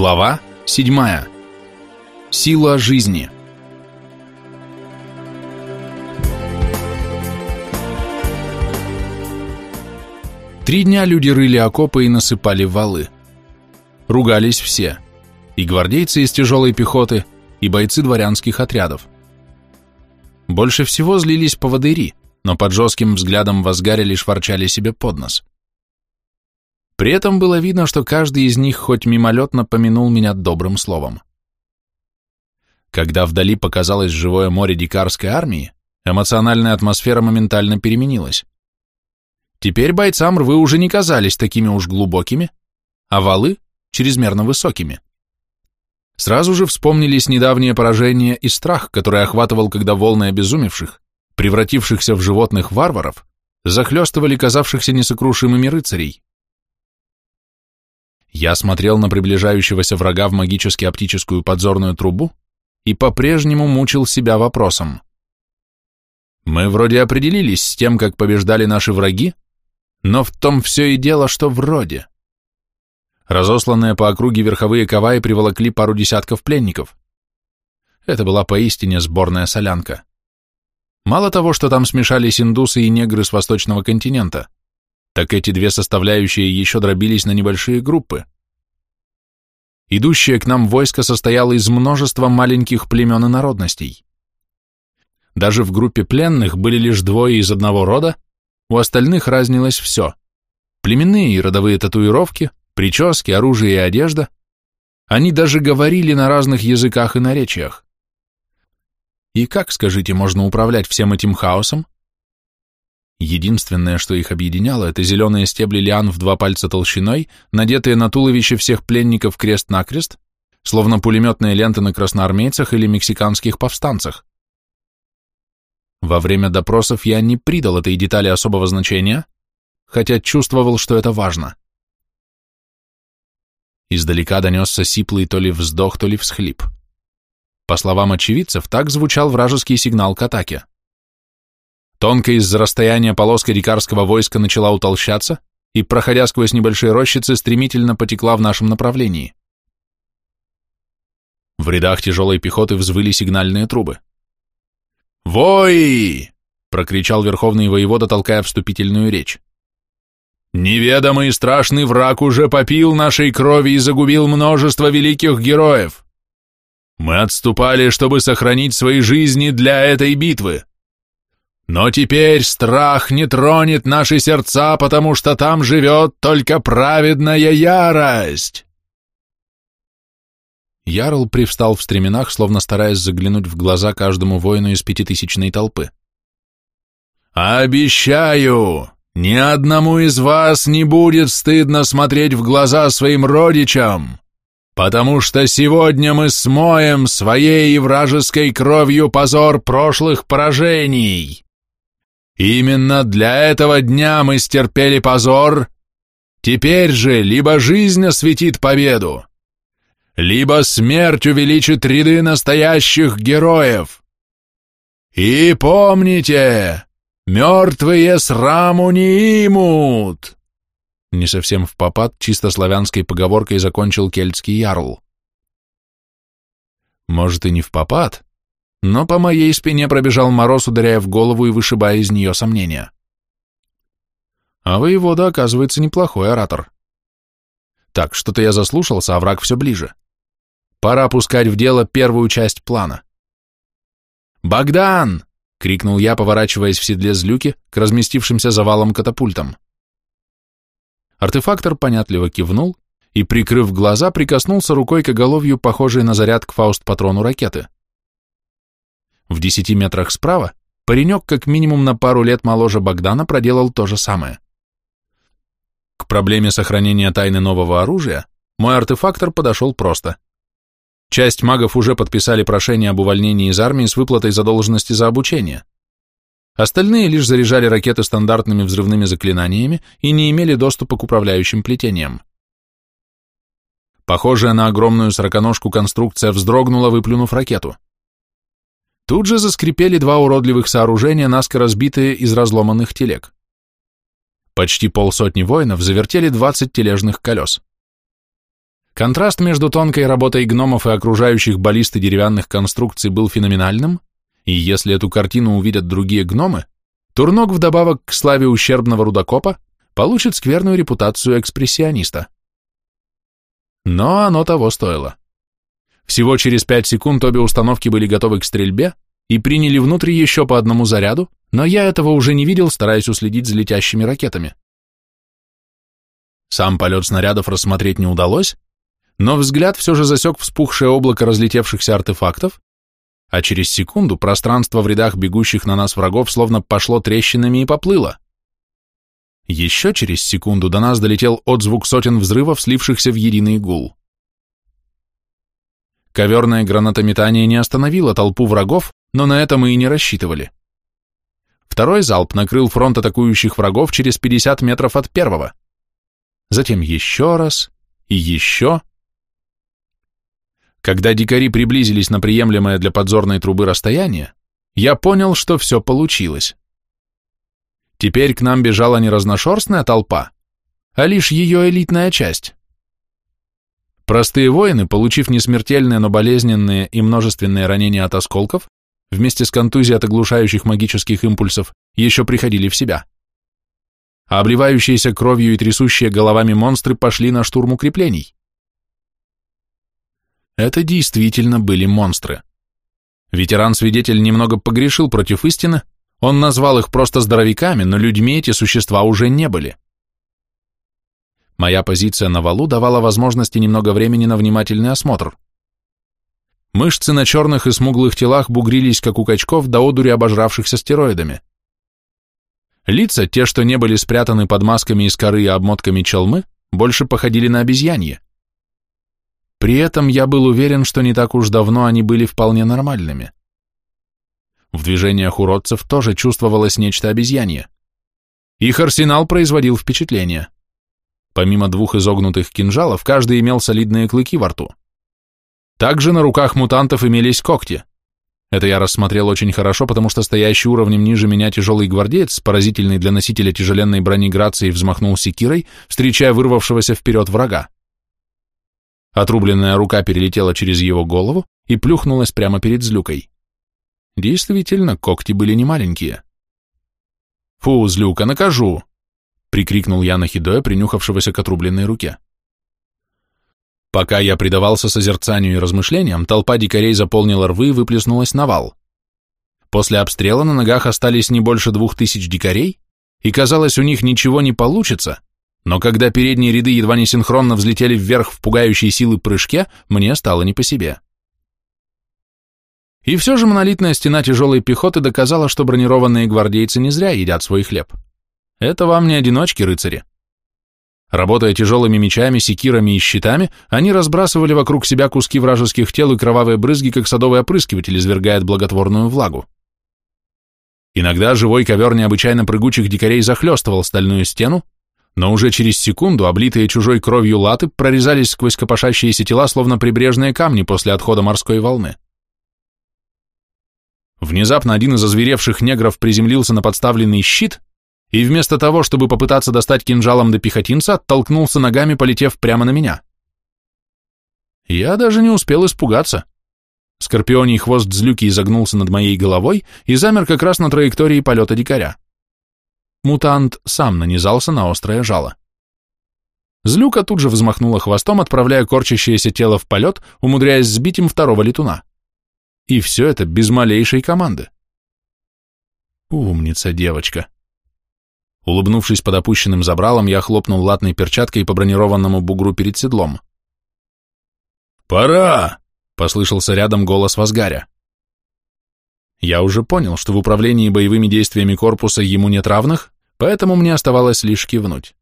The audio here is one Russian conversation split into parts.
Глава 7. Сила жизни. Три дня люди рыли окопы и насыпали валы. Ругались все. И гвардейцы из тяжелой пехоты, и бойцы дворянских отрядов. Больше всего злились поводыри, но под жестким взглядом Вазгаря лишь ворчали себе под нос. При этом было видно, что каждый из них хоть мимолетно помянул меня добрым словом. Когда вдали показалось живое море дикарской армии, эмоциональная атмосфера моментально переменилась. Теперь бойцам рвы уже не казались такими уж глубокими, а валы — чрезмерно высокими. Сразу же вспомнились недавние поражения и страх, который охватывал, когда волны обезумевших, превратившихся в животных варваров, захлестывали казавшихся несокрушимыми рыцарей. Я смотрел на приближающегося врага в магически-оптическую подзорную трубу и по-прежнему мучил себя вопросом. Мы вроде определились с тем, как побеждали наши враги, но в том все и дело, что вроде. Разосланные по округе верховые каваи приволокли пару десятков пленников. Это была поистине сборная солянка. Мало того, что там смешались индусы и негры с восточного континента – так эти две составляющие еще дробились на небольшие группы. Идущее к нам войско состояло из множества маленьких племен и народностей. Даже в группе пленных были лишь двое из одного рода, у остальных разнилось все. Племенные и родовые татуировки, прически, оружие и одежда. Они даже говорили на разных языках и наречиях. И как, скажите, можно управлять всем этим хаосом, Единственное, что их объединяло, это зеленые стебли лиан в два пальца толщиной, надетые на туловище всех пленников крест-накрест, словно пулеметные ленты на красноармейцах или мексиканских повстанцах. Во время допросов я не придал этой детали особого значения, хотя чувствовал, что это важно. Издалека донесся сиплый то ли вздох, то ли всхлип. По словам очевидцев, так звучал вражеский сигнал к атаке. Тонко из-за расстояния полоска дикарского войска начала утолщаться и, проходя сквозь небольшие рощицы, стремительно потекла в нашем направлении. В рядах тяжелой пехоты взвыли сигнальные трубы. «Вой!» — прокричал верховный воевода, толкая вступительную речь. «Неведомый и страшный враг уже попил нашей крови и загубил множество великих героев. Мы отступали, чтобы сохранить свои жизни для этой битвы. Но теперь страх не тронет наши сердца, потому что там живет только праведная ярость. Ярл привстал в стременах, словно стараясь заглянуть в глаза каждому воину из пятитысячной толпы. «Обещаю, ни одному из вас не будет стыдно смотреть в глаза своим родичам, потому что сегодня мы смоем своей и вражеской кровью позор прошлых поражений. Именно для этого дня мы стерпели позор. Теперь же либо жизнь осветит победу, либо смерть увеличит ряды настоящих героев. И помните, мертвые сраму не имут. Не совсем в попад, чисто славянской поговоркой закончил кельтский ярл. Может и не в попад, но по моей спине пробежал мороз, ударяя в голову и вышибая из нее сомнения. А воевода, оказывается, неплохой оратор. Так, что-то я заслушался, а враг все ближе. Пора пускать в дело первую часть плана. «Богдан!» — крикнул я, поворачиваясь в седле злюки к разместившимся завалом катапультам. Артефактор понятливо кивнул и, прикрыв глаза, прикоснулся рукой к оголовью, похожей на заряд к фауст-патрону ракеты. В десяти метрах справа паренек как минимум на пару лет моложе Богдана проделал то же самое. К проблеме сохранения тайны нового оружия мой артефактор подошел просто. Часть магов уже подписали прошение об увольнении из армии с выплатой задолженности за обучение. Остальные лишь заряжали ракеты стандартными взрывными заклинаниями и не имели доступа к управляющим плетениям. Похожая на огромную сороконожку конструкция вздрогнула, выплюнув ракету. Тут же заскрипели два уродливых сооружения, наскоро сбитые из разломанных телег. Почти полсотни воинов завертели двадцать тележных колес. Контраст между тонкой работой гномов и окружающих баллисты деревянных конструкций был феноменальным, и если эту картину увидят другие гномы, Турнок вдобавок к славе ущербного рудокопа получит скверную репутацию экспрессиониста. Но оно того стоило. Всего через пять секунд обе установки были готовы к стрельбе и приняли внутрь еще по одному заряду, но я этого уже не видел, стараясь уследить за летящими ракетами. Сам полет снарядов рассмотреть не удалось, но взгляд все же засек вспухшее облако разлетевшихся артефактов, а через секунду пространство в рядах бегущих на нас врагов словно пошло трещинами и поплыло. Еще через секунду до нас долетел отзвук сотен взрывов, слившихся в единый гул. Коверное гранатометание не остановило толпу врагов, но на это мы и не рассчитывали. Второй залп накрыл фронт атакующих врагов через 50 метров от первого. Затем еще раз и еще. Когда дикари приблизились на приемлемое для подзорной трубы расстояние, я понял, что все получилось. Теперь к нам бежала не разношерстная толпа, а лишь ее элитная часть. Простые воины, получив несмертельные, но болезненные и множественные ранения от осколков, вместе с контузией от оглушающих магических импульсов, еще приходили в себя. А обливающиеся кровью и трясущие головами монстры пошли на штурм укреплений. Это действительно были монстры. Ветеран-свидетель немного погрешил против истины, он назвал их просто здоровяками, но людьми эти существа уже не были. Моя позиция на валу давала возможности немного времени на внимательный осмотр. Мышцы на черных и смуглых телах бугрились, как у качков, до одури обожравшихся стероидами. Лица, те, что не были спрятаны под масками из коры и обмотками челмы, больше походили на обезьянье. При этом я был уверен, что не так уж давно они были вполне нормальными. В движениях уродцев тоже чувствовалось нечто обезьянье. Их арсенал производил впечатление. Помимо двух изогнутых кинжалов, каждый имел солидные клыки во рту. Также на руках мутантов имелись когти. Это я рассмотрел очень хорошо, потому что стоящий уровнем ниже меня тяжелый гвардеец, поразительный для носителя тяжеленной брони грацией, взмахнул секирой, встречая вырвавшегося вперед врага. Отрубленная рука перелетела через его голову и плюхнулась прямо перед злюкой. Действительно, когти были не маленькие. «Фу, злюка, накажу!» — прикрикнул я на Хидоя, принюхавшегося к отрубленной руке. Пока я предавался созерцанию и размышлениям, толпа дикарей заполнила рвы и выплеснулась на вал. После обстрела на ногах остались не больше двух тысяч дикарей, и казалось, у них ничего не получится, но когда передние ряды едва не синхронно взлетели вверх в пугающие силы прыжке, мне стало не по себе. И все же монолитная стена тяжелой пехоты доказала, что бронированные гвардейцы не зря едят свой хлеб. Это вам не одиночки, рыцари. Работая тяжелыми мечами, секирами и щитами, они разбрасывали вокруг себя куски вражеских тел и кровавые брызги, как садовый опрыскиватель извергает благотворную влагу. Иногда живой ковер необычайно прыгучих дикарей захлестывал стальную стену, но уже через секунду облитые чужой кровью латы прорезались сквозь копошащиеся тела, словно прибрежные камни после отхода морской волны. Внезапно один из озверевших негров приземлился на подставленный щит и вместо того, чтобы попытаться достать кинжалом до пехотинца, оттолкнулся ногами, полетев прямо на меня. Я даже не успел испугаться. Скорпионий хвост злюки изогнулся над моей головой и замер как раз на траектории полета дикаря. Мутант сам нанизался на острое жало. Злюка тут же взмахнула хвостом, отправляя корчащееся тело в полет, умудряясь сбить им второго летуна. И все это без малейшей команды. Умница девочка. Улыбнувшись под опущенным забралом, я хлопнул латной перчаткой по бронированному бугру перед седлом. «Пора!» — послышался рядом голос Вазгаря. Я уже понял, что в управлении боевыми действиями корпуса ему нет равных, поэтому мне оставалось лишь кивнуть.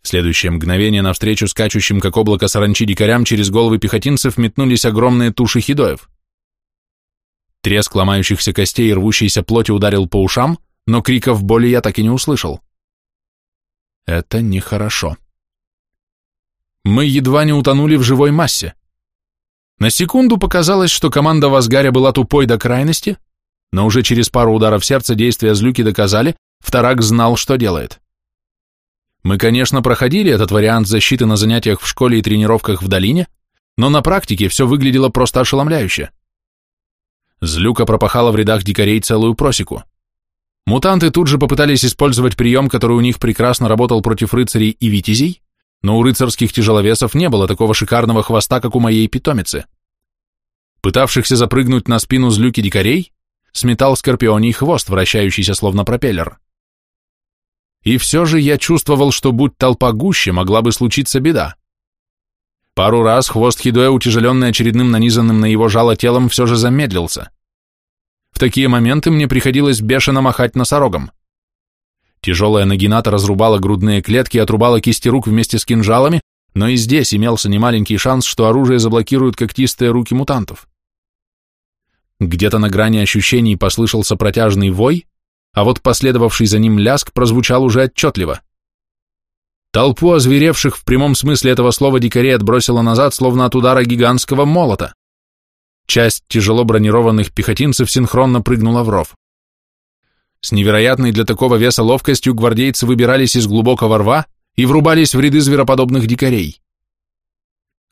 В следующее мгновение навстречу скачущим, как облако саранчи дикарям, через головы пехотинцев метнулись огромные туши хидоев. Треск ломающихся костей и рвущейся плоти ударил по ушам, но криков боли я так и не услышал. Это нехорошо. Мы едва не утонули в живой массе. На секунду показалось, что команда Вазгаря была тупой до крайности, но уже через пару ударов сердца действия злюки доказали, Вторак знал, что делает. Мы, конечно, проходили этот вариант защиты на занятиях в школе и тренировках в долине, но на практике все выглядело просто ошеломляюще. Злюка пропахала в рядах дикарей целую просеку. Мутанты тут же попытались использовать прием, который у них прекрасно работал против рыцарей и витязей, но у рыцарских тяжеловесов не было такого шикарного хвоста, как у моей питомицы. Пытавшихся запрыгнуть на спину злюки дикарей, сметал скорпионий хвост, вращающийся словно пропеллер. И все же я чувствовал, что будь толпа гуще, могла бы случиться беда. Пару раз хвост Хидоя, утяжеленный очередным нанизанным на его жало телом, все же замедлился. Такие моменты мне приходилось бешено махать носорогом. Тяжелая нагината разрубала грудные клетки и отрубала кисти рук вместе с кинжалами, но и здесь имелся немаленький шанс, что оружие заблокируют когтистые руки мутантов. Где-то на грани ощущений послышался протяжный вой, а вот последовавший за ним ляск прозвучал уже отчетливо. Толпу озверевших в прямом смысле этого слова дикарей отбросило назад, словно от удара гигантского молота. Часть тяжело бронированных пехотинцев синхронно прыгнула в ров. С невероятной для такого веса ловкостью гвардейцы выбирались из глубокого рва и врубались в ряды звероподобных дикарей.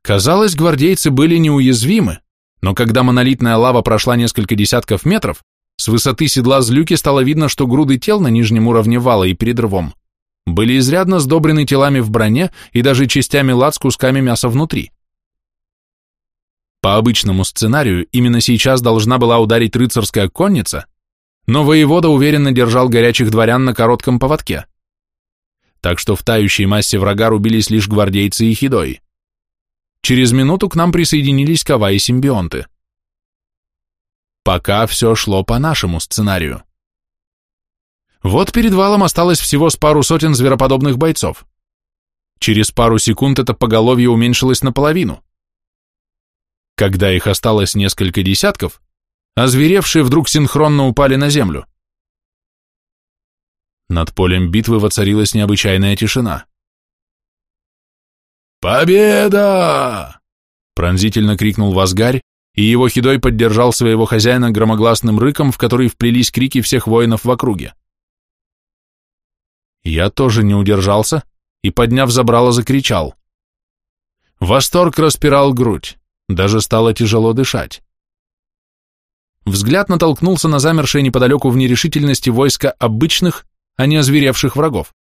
Казалось, гвардейцы были неуязвимы, но когда монолитная лава прошла несколько десятков метров, с высоты седла злюки стало видно, что груды тел на нижнем уровне вала и перед рвом были изрядно сдобрены телами в броне и даже частями лад с кусками мяса внутри. По обычному сценарию именно сейчас должна была ударить рыцарская конница, но воевода уверенно держал горячих дворян на коротком поводке. Так что в тающей массе врага рубились лишь гвардейцы и хидои. Через минуту к нам присоединились кова и симбионты. Пока все шло по нашему сценарию. Вот перед валом осталось всего с пару сотен звероподобных бойцов. Через пару секунд это поголовье уменьшилось наполовину. Когда их осталось несколько десятков, озверевшие вдруг синхронно упали на землю. Над полем битвы воцарилась необычайная тишина. «Победа!» — пронзительно крикнул Вазгарь, и его хидой поддержал своего хозяина громогласным рыком, в который вплелись крики всех воинов в округе. Я тоже не удержался и, подняв забрало, закричал. Восторг распирал грудь, даже стало тяжело дышать. Взгляд натолкнулся на замершее неподалеку в нерешительности войска обычных, а не озверевших врагов.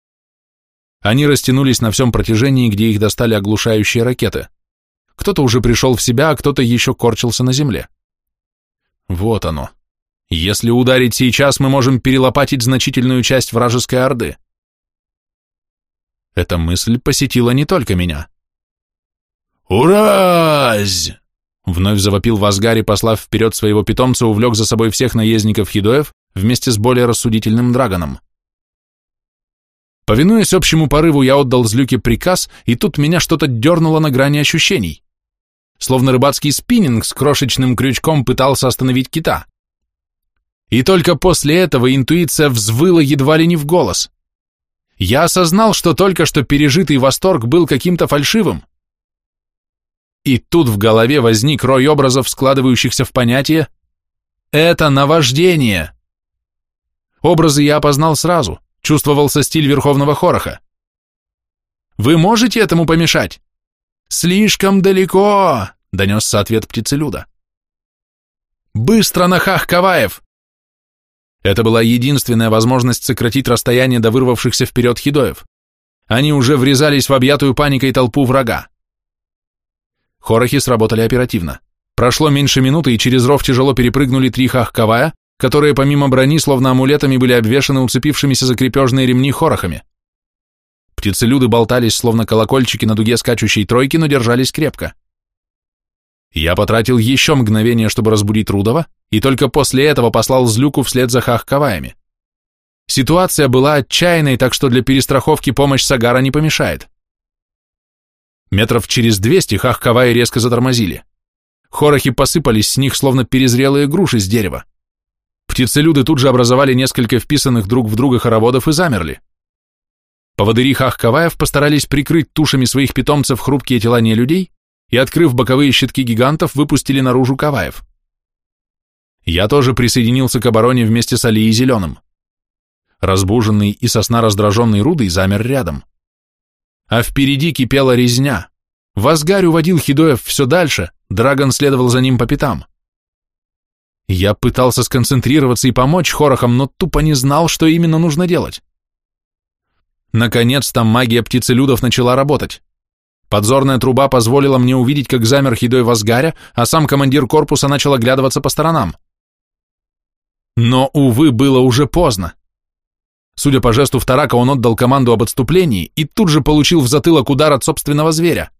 Они растянулись на всем протяжении, где их достали оглушающие ракеты. Кто-то уже пришел в себя, а кто-то еще корчился на земле. Вот оно. Если ударить сейчас, мы можем перелопатить значительную часть вражеской орды. Эта мысль посетила не только меня. «Уразь!» Вновь завопил Вазгари, послав вперед своего питомца, увлек за собой всех наездников Хидоев вместе с более рассудительным драгоном. Повинуясь общему порыву, я отдал Злюке приказ, и тут меня что-то дернуло на грани ощущений словно рыбацкий спиннинг с крошечным крючком пытался остановить кита. И только после этого интуиция взвыла едва ли не в голос. Я осознал, что только что пережитый восторг был каким-то фальшивым. И тут в голове возник рой образов, складывающихся в понятие «это наваждение». Образы я опознал сразу, чувствовался стиль Верховного Хороха. Вы можете этому помешать? «Слишком далеко!» — донесся ответ птицелюда. «Быстро на хах Каваев!» Это была единственная возможность сократить расстояние до вырвавшихся вперед хидоев. Они уже врезались в объятую паникой толпу врага. Хорохи сработали оперативно. Прошло меньше минуты, и через ров тяжело перепрыгнули три хах-кавая, которые помимо брони словно амулетами были обвешаны уцепившимися за крепежные ремни хорохами. Птицелюды болтались, словно колокольчики на дуге скачущей тройки, но держались крепко. Я потратил еще мгновение, чтобы разбудить Рудова, и только после этого послал Злюку вслед за Хахкаваями. Ситуация была отчаянной, так что для перестраховки помощь Сагара не помешает. Метров через двести Хахкаваи резко затормозили. Хорохи посыпались с них, словно перезрелые груши с дерева. Птицелюды тут же образовали несколько вписанных друг в друга хороводов и замерли. Поводыри Хахкаваев постарались прикрыть тушами своих питомцев хрупкие тела людей и, открыв боковые щитки гигантов, выпустили наружу Каваев. Я тоже присоединился к обороне вместе с Алией Зеленым. Разбуженный и сосна раздраженный Рудой замер рядом. А впереди кипела резня. Вазгарь уводил Хидоев все дальше, Драгон следовал за ним по пятам. Я пытался сконцентрироваться и помочь хорохам, но тупо не знал, что именно нужно делать. Наконец-то магия птицелюдов начала работать. Подзорная труба позволила мне увидеть, как замер Хидой Вазгаря, а сам командир корпуса начал оглядываться по сторонам. Но, увы, было уже поздно. Судя по жесту Вторака, он отдал команду об отступлении и тут же получил в затылок удар от собственного зверя.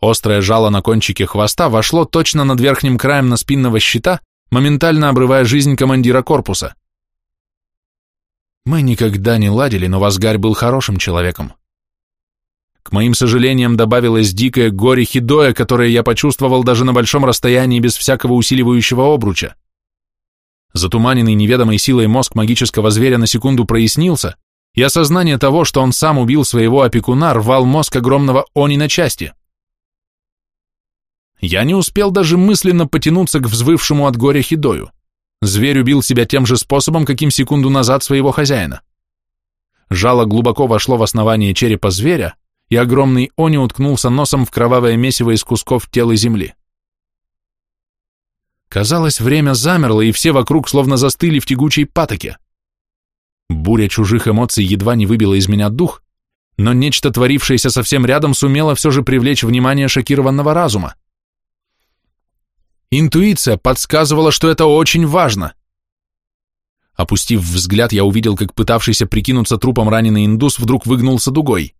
Острое жало на кончике хвоста вошло точно над верхним краем на спинного щита, моментально обрывая жизнь командира корпуса. Мы никогда не ладили, но Вазгарь был хорошим человеком. К моим сожалениям добавилось дикое горе хидоя, которое я почувствовал даже на большом расстоянии без всякого усиливающего обруча. Затуманенный неведомой силой мозг магического зверя на секунду прояснился, и осознание того, что он сам убил своего опекуна, рвал мозг огромного они на части. Я не успел даже мысленно потянуться к взвывшему от горя Хидою. Зверь убил себя тем же способом, каким секунду назад своего хозяина. Жало глубоко вошло в основание черепа зверя, и огромный они уткнулся носом в кровавое месиво из кусков тела земли. Казалось, время замерло, и все вокруг словно застыли в тягучей патоке. Буря чужих эмоций едва не выбила из меня дух, но нечто, творившееся совсем рядом, сумело все же привлечь внимание шокированного разума. Интуиция подсказывала, что это очень важно. Опустив взгляд, я увидел, как пытавшийся прикинуться трупом раненый индус вдруг выгнулся дугой.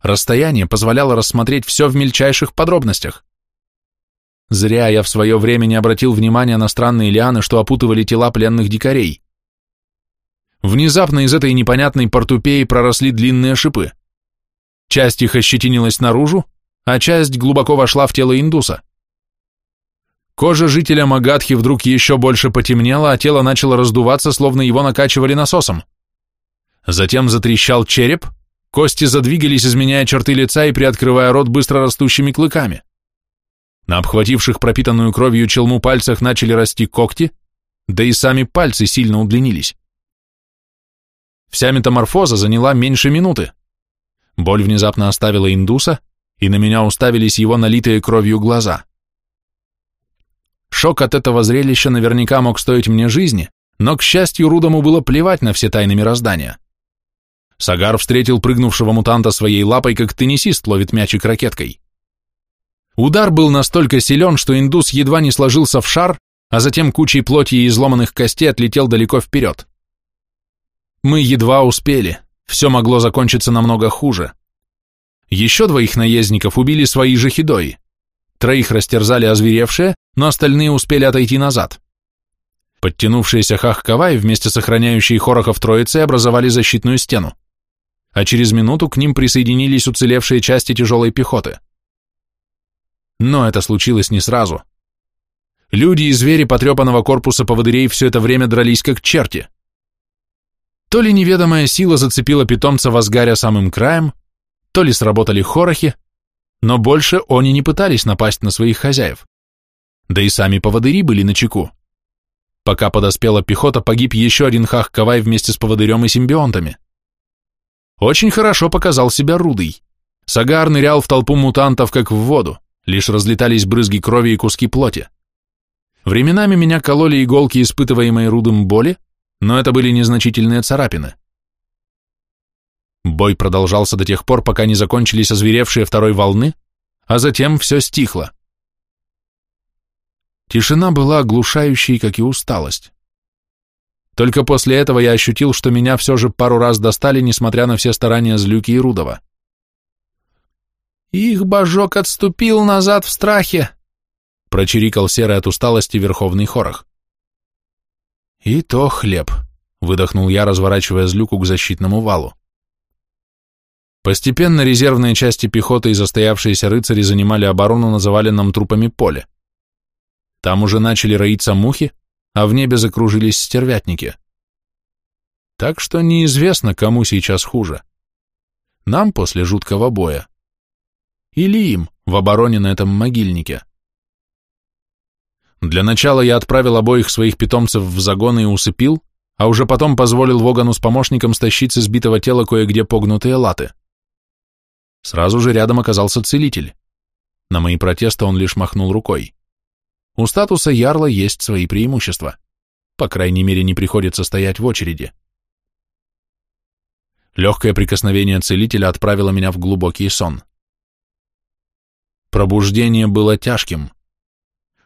Расстояние позволяло рассмотреть все в мельчайших подробностях. Зря я в свое время не обратил внимания на странные лианы, что опутывали тела пленных дикарей. Внезапно из этой непонятной портупеи проросли длинные шипы. Часть их ощетинилась наружу, а часть глубоко вошла в тело индуса. Кожа жителя Магадхи вдруг еще больше потемнела, а тело начало раздуваться, словно его накачивали насосом. Затем затрещал череп, кости задвигались, изменяя черты лица и приоткрывая рот быстро растущими клыками. На обхвативших пропитанную кровью челму пальцах начали расти когти, да и сами пальцы сильно удлинились. Вся метаморфоза заняла меньше минуты. Боль внезапно оставила индуса, и на меня уставились его налитые кровью глаза. Шок от этого зрелища наверняка мог стоить мне жизни, но, к счастью, Рудому было плевать на все тайны мироздания. Сагар встретил прыгнувшего мутанта своей лапой, как теннисист ловит мячик ракеткой. Удар был настолько силен, что индус едва не сложился в шар, а затем кучей плоти и изломанных костей отлетел далеко вперед. Мы едва успели, все могло закончиться намного хуже. Еще двоих наездников убили свои же хидои. Троих растерзали озверевшие, но остальные успели отойти назад. Подтянувшиеся Хах-Кавай вместе с охраняющей Хорохов троицей образовали защитную стену, а через минуту к ним присоединились уцелевшие части тяжелой пехоты. Но это случилось не сразу. Люди и звери потрепанного корпуса поводырей все это время дрались как черти. То ли неведомая сила зацепила питомца Вазгаря самым краем, то ли сработали хорохи, но больше они не пытались напасть на своих хозяев. Да и сами поводыри были на чеку. Пока подоспела пехота, погиб еще один хах-кавай вместе с поводырем и симбионтами. Очень хорошо показал себя Рудый. Сагар нырял в толпу мутантов, как в воду, лишь разлетались брызги крови и куски плоти. Временами меня кололи иголки, испытываемые Рудым боли, но это были незначительные царапины. Бой продолжался до тех пор, пока не закончились озверевшие второй волны, а затем все стихло. Тишина была оглушающей, как и усталость. Только после этого я ощутил, что меня все же пару раз достали, несмотря на все старания Злюки и Рудова. «Их божок отступил назад в страхе», — прочирикал серый от усталости Верховный Хорох. «И то хлеб», — выдохнул я, разворачивая Злюку к защитному валу. Постепенно резервные части пехоты и застоявшиеся рыцари занимали оборону на заваленном трупами поле. Там уже начали роиться мухи, а в небе закружились стервятники. Так что неизвестно, кому сейчас хуже. Нам после жуткого боя. Или им в обороне на этом могильнике. Для начала я отправил обоих своих питомцев в загон и усыпил, а уже потом позволил Вогану с помощником стащить с избитого тела кое-где погнутые латы. Сразу же рядом оказался целитель. На мои протесты он лишь махнул рукой. У статуса ярла есть свои преимущества. По крайней мере, не приходится стоять в очереди. Легкое прикосновение целителя отправило меня в глубокий сон. Пробуждение было тяжким.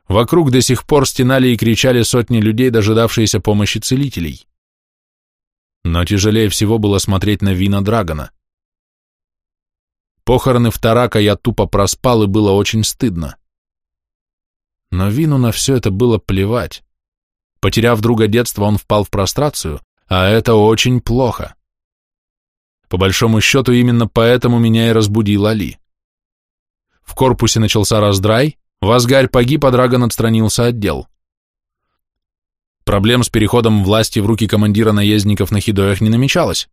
Вокруг до сих пор стенали и кричали сотни людей, дожидавшиеся помощи целителей. Но тяжелее всего было смотреть на вина Драгона. Похороны в Тарака я тупо проспал, и было очень стыдно. Но Вину на все это было плевать. Потеряв друга детства, он впал в прострацию, а это очень плохо. По большому счету, именно поэтому меня и разбудил Али. В корпусе начался раздрай, Вазгарь погиб, а Драгон отстранился от дел. Проблем с переходом власти в руки командира наездников на Хидоях не намечалось.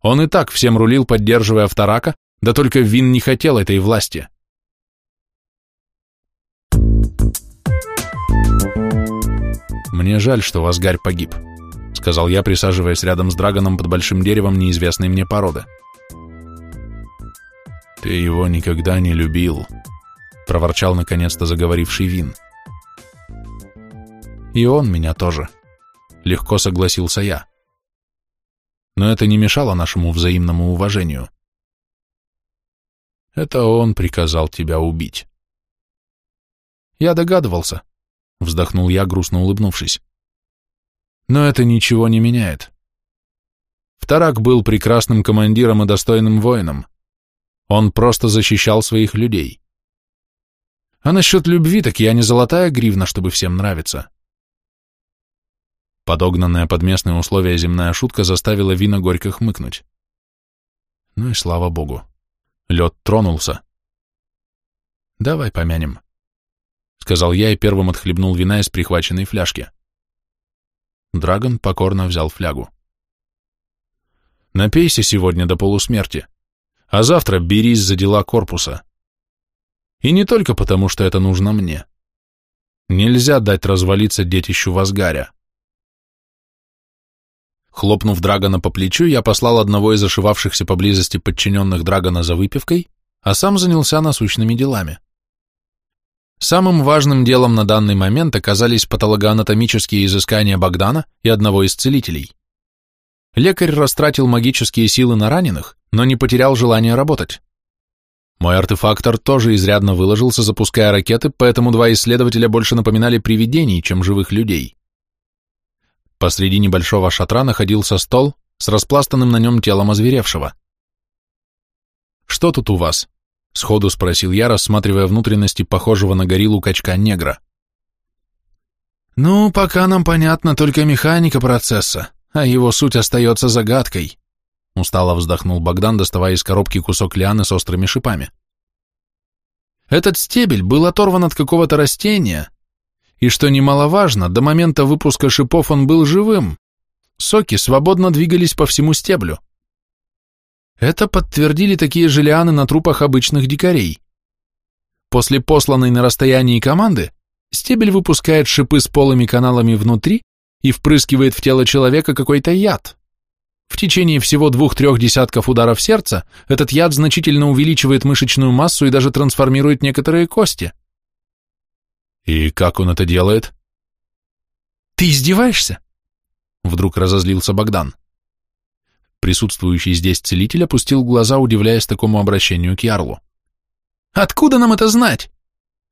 Он и так всем рулил, поддерживая Вторака, да только Вин не хотел этой власти. «Мне жаль, что Вазгарь погиб», — сказал я, присаживаясь рядом с Драгоном под большим деревом неизвестной мне породы. «Ты его никогда не любил», — проворчал наконец-то заговоривший Вин. «И он меня тоже», — легко согласился я. Но это не мешало нашему взаимному уважению. Это он приказал тебя убить. Я догадывался, вздохнул я, грустно улыбнувшись. Но это ничего не меняет. Вторак был прекрасным командиром и достойным воином. Он просто защищал своих людей. А насчет любви, так я не золотая гривна, чтобы всем нравиться. Подогнанная под местные условия земная шутка заставила Вина горько хмыкнуть. Ну и слава богу. Лед тронулся. «Давай помянем», — сказал я и первым отхлебнул вина из прихваченной фляжки. Драгон покорно взял флягу. «Напейся сегодня до полусмерти, а завтра берись за дела корпуса. И не только потому, что это нужно мне. Нельзя дать развалиться детищу Вазгаря». Хлопнув Драгона по плечу, я послал одного из ошивавшихся поблизости подчиненных Драгона за выпивкой, а сам занялся насущными делами. Самым важным делом на данный момент оказались патологоанатомические изыскания Богдана и одного из целителей. Лекарь растратил магические силы на раненых, но не потерял желания работать. Мой артефактор тоже изрядно выложился, запуская ракеты, поэтому два исследователя больше напоминали привидений, чем живых людей. Посреди небольшого шатра находился стол с распластанным на нем телом озверевшего. «Что тут у вас?» — сходу спросил я, рассматривая внутренности похожего на гориллу качка-негра. «Ну, пока нам понятна только механика процесса, а его суть остается загадкой», — устало вздохнул Богдан, доставая из коробки кусок лианы с острыми шипами. «Этот стебель был оторван от какого-то растения, и что немаловажно, до момента выпуска шипов он был живым. Соки свободно двигались по всему стеблю. Это подтвердили такие же лианы на трупах обычных дикарей. После посланной на расстоянии команды стебель выпускает шипы с полыми каналами внутри и впрыскивает в тело человека какой-то яд. В течение всего двух-трех десятков ударов сердца этот яд значительно увеличивает мышечную массу и даже трансформирует некоторые кости. И как он это делает? Ты издеваешься? Вдруг разозлился Богдан. Присутствующий здесь целитель опустил глаза, удивляясь такому обращению к Ярлу. «Откуда нам это знать?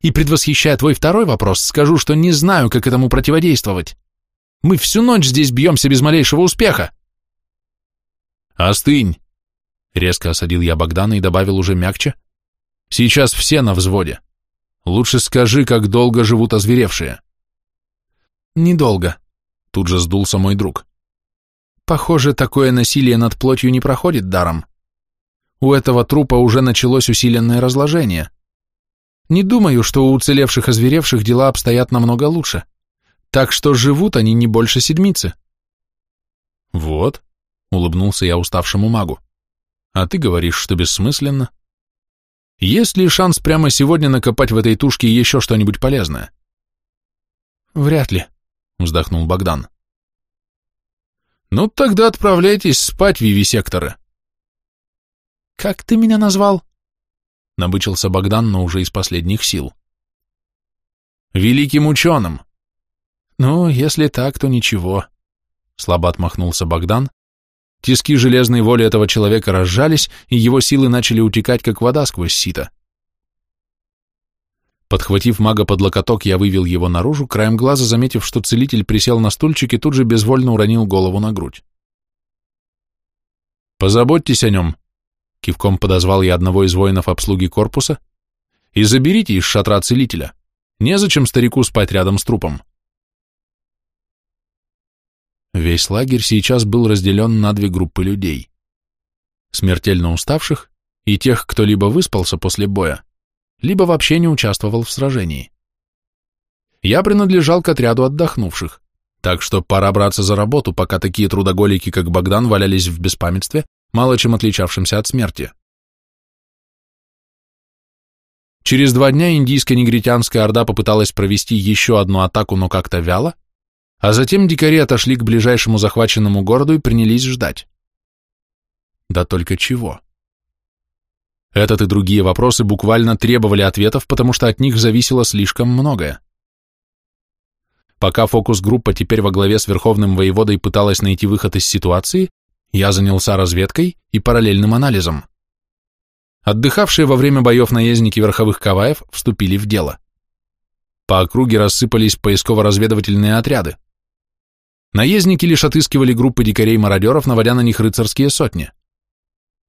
И предвосхищая твой второй вопрос, скажу, что не знаю, как этому противодействовать. Мы всю ночь здесь бьемся без малейшего успеха». «Остынь!» — резко осадил я Богдана и добавил уже мягче. «Сейчас все на взводе. Лучше скажи, как долго живут озверевшие. Недолго, тут же сдулся мой друг. Похоже, такое насилие над плотью не проходит даром. У этого трупа уже началось усиленное разложение. Не думаю, что у уцелевших озверевших дела обстоят намного лучше. Так что живут они не больше седмицы. Вот, улыбнулся я уставшему магу. А ты говоришь, что бессмысленно. Есть ли шанс прямо сегодня накопать в этой тушке еще что-нибудь полезное? Вряд ли, вздохнул Богдан. Ну тогда отправляйтесь спать, вивисекторы. Как ты меня назвал? Набычился Богдан, но уже из последних сил. Великим ученым. Ну, если так, то ничего. Слабо отмахнулся Богдан. Тиски железной воли этого человека разжались, и его силы начали утекать, как вода сквозь сито. Подхватив мага под локоток, я вывел его наружу, краем глаза заметив, что целитель присел на стульчик и тут же безвольно уронил голову на грудь. «Позаботьтесь о нем», — кивком подозвал я одного из воинов обслуги корпуса, «и заберите из шатра целителя. Незачем старику спать рядом с трупом». Весь лагерь сейчас был разделен на две группы людей. Смертельно уставших и тех, кто либо выспался после боя, либо вообще не участвовал в сражении. Я принадлежал к отряду отдохнувших, так что пора браться за работу, пока такие трудоголики, как Богдан, валялись в беспамятстве, мало чем отличавшимся от смерти. Через два дня индийская негритянская орда попыталась провести еще одну атаку, но как-то вяло, а затем дикари отошли к ближайшему захваченному городу и принялись ждать. Да только чего? Этот и другие вопросы буквально требовали ответов, потому что от них зависело слишком многое. Пока фокус-группа теперь во главе с Верховным воеводой пыталась найти выход из ситуации, я занялся разведкой и параллельным анализом. Отдыхавшие во время боев наездники верховых каваев вступили в дело. По округе рассыпались поисково-разведывательные отряды. Наездники лишь отыскивали группы дикарей-мародеров, наводя на них рыцарские сотни.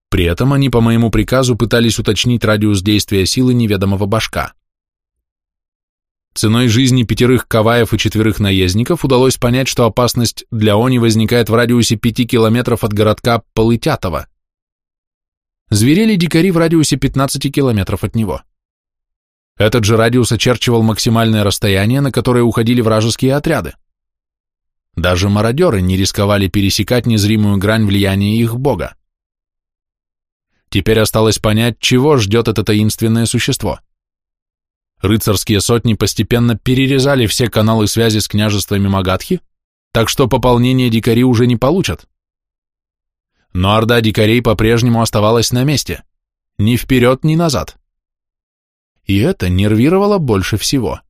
При этом они по моему приказу пытались уточнить радиус действия силы неведомого башка. Ценой жизни пятерых каваев и четверых наездников удалось понять, что опасность для Они возникает в радиусе пяти километров от городка Полытятово. Зверели дикари в радиусе 15 километров от него. Этот же радиус очерчивал максимальное расстояние, на которое уходили вражеские отряды. Даже мародеры не рисковали пересекать незримую грань влияния их бога. Теперь осталось понять, чего ждет это таинственное существо. Рыцарские сотни постепенно перерезали все каналы связи с княжествами Магадхи, так что пополнение дикари уже не получат. Но орда дикарей по-прежнему оставалась на месте, ни вперед, ни назад. И это нервировало больше всего.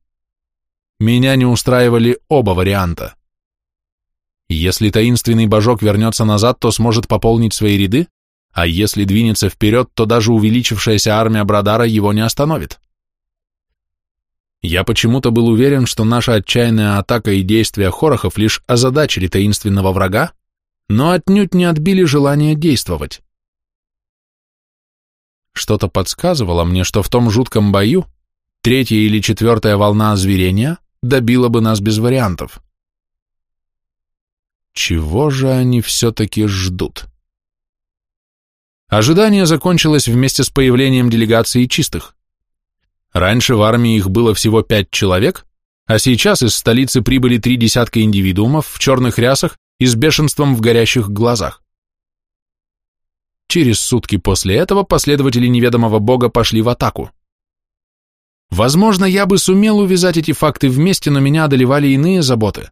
Меня не устраивали оба варианта. Если таинственный божок вернется назад, то сможет пополнить свои ряды, а если двинется вперед, то даже увеличившаяся армия Брадара его не остановит. Я почему-то был уверен, что наша отчаянная атака и действия Хорохов лишь озадачили таинственного врага, но отнюдь не отбили желание действовать. Что-то подсказывало мне, что в том жутком бою третья или четвертая волна озверения добила бы нас без вариантов. Чего же они все-таки ждут? Ожидание закончилось вместе с появлением делегации чистых. Раньше в армии их было всего пять человек, а сейчас из столицы прибыли три десятка индивидуумов в черных рясах и с бешенством в горящих глазах. Через сутки после этого последователи неведомого бога пошли в атаку. Возможно, я бы сумел увязать эти факты вместе, но меня одолевали иные заботы.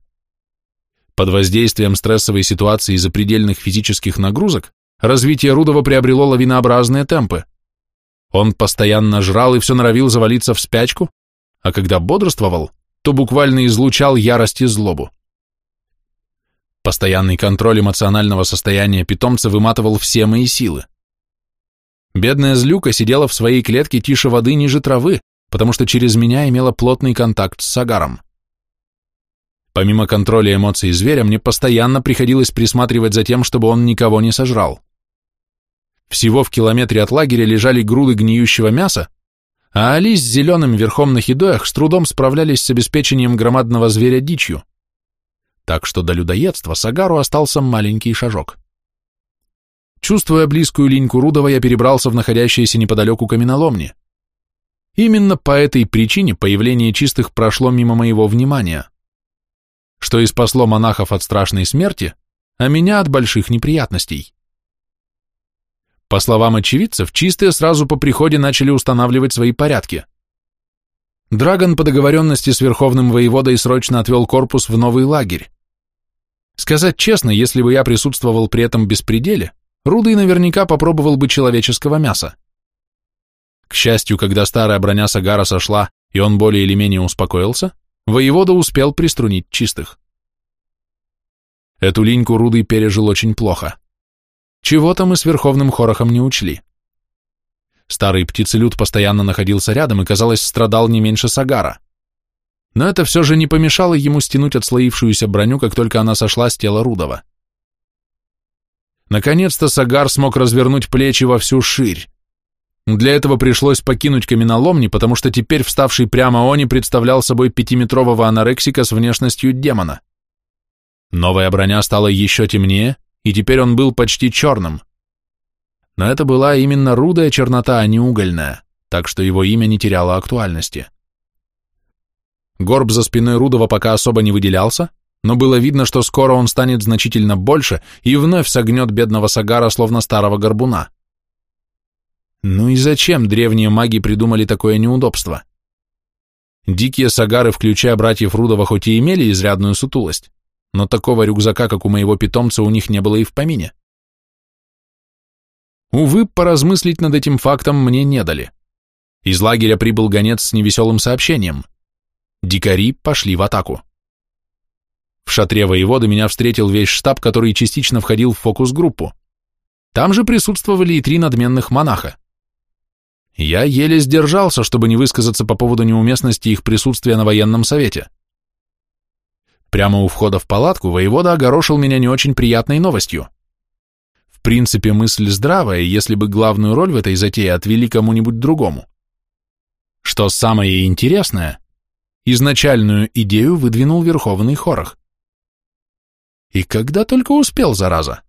Под воздействием стрессовой ситуации и запредельных физических нагрузок развитие Рудова приобрело лавинообразные темпы. Он постоянно жрал и все норовил завалиться в спячку, а когда бодрствовал, то буквально излучал ярость и злобу. Постоянный контроль эмоционального состояния питомца выматывал все мои силы. Бедная злюка сидела в своей клетке тише воды ниже травы, потому что через меня имела плотный контакт с Сагаром. Помимо контроля эмоций зверя, мне постоянно приходилось присматривать за тем, чтобы он никого не сожрал. Всего в километре от лагеря лежали груды гниющего мяса, а Али с зеленым верхом на хидоях с трудом справлялись с обеспечением громадного зверя дичью. Так что до людоедства Сагару остался маленький шажок. Чувствуя близкую линьку Рудова, я перебрался в находящиеся неподалеку каменоломни. Именно по этой причине появление чистых прошло мимо моего внимания, что и спасло монахов от страшной смерти, а меня от больших неприятностей. По словам очевидцев, чистые сразу по приходе начали устанавливать свои порядки. Драгон по договоренности с Верховным воеводой срочно отвел корпус в новый лагерь. Сказать честно, если бы я присутствовал при этом беспределе, Рудый наверняка попробовал бы человеческого мяса. К счастью, когда старая броня Сагара сошла, и он более или менее успокоился, воевода успел приструнить чистых. Эту линьку Рудый пережил очень плохо. Чего-то мы с Верховным Хорохом не учли. Старый птицелюд постоянно находился рядом и, казалось, страдал не меньше Сагара. Но это все же не помешало ему стянуть отслоившуюся броню, как только она сошла с тела Рудова. Наконец-то Сагар смог развернуть плечи во всю ширь. Для этого пришлось покинуть каменоломни, потому что теперь вставший прямо они представлял собой пятиметрового анорексика с внешностью демона. Новая броня стала еще темнее, и теперь он был почти черным. Но это была именно рудая чернота, а не угольная, так что его имя не теряло актуальности. Горб за спиной Рудова пока особо не выделялся, но было видно, что скоро он станет значительно больше и вновь согнет бедного Сагара, словно старого горбуна. Ну и зачем древние маги придумали такое неудобство? Дикие Сагары, включая братьев Рудова, хоть и имели изрядную сутулость, но такого рюкзака, как у моего питомца, у них не было и в помине. Увы, поразмыслить над этим фактом мне не дали. Из лагеря прибыл гонец с невеселым сообщением. Дикари пошли в атаку. В шатре воеводы меня встретил весь штаб, который частично входил в фокус-группу. Там же присутствовали и три надменных монаха. Я еле сдержался, чтобы не высказаться по поводу неуместности их присутствия на военном совете. Прямо у входа в палатку воевода огорошил меня не очень приятной новостью. В принципе, мысль здравая, если бы главную роль в этой затее отвели кому-нибудь другому. Что самое интересное, изначальную идею выдвинул Верховный Хорох. И когда только успел, зараза.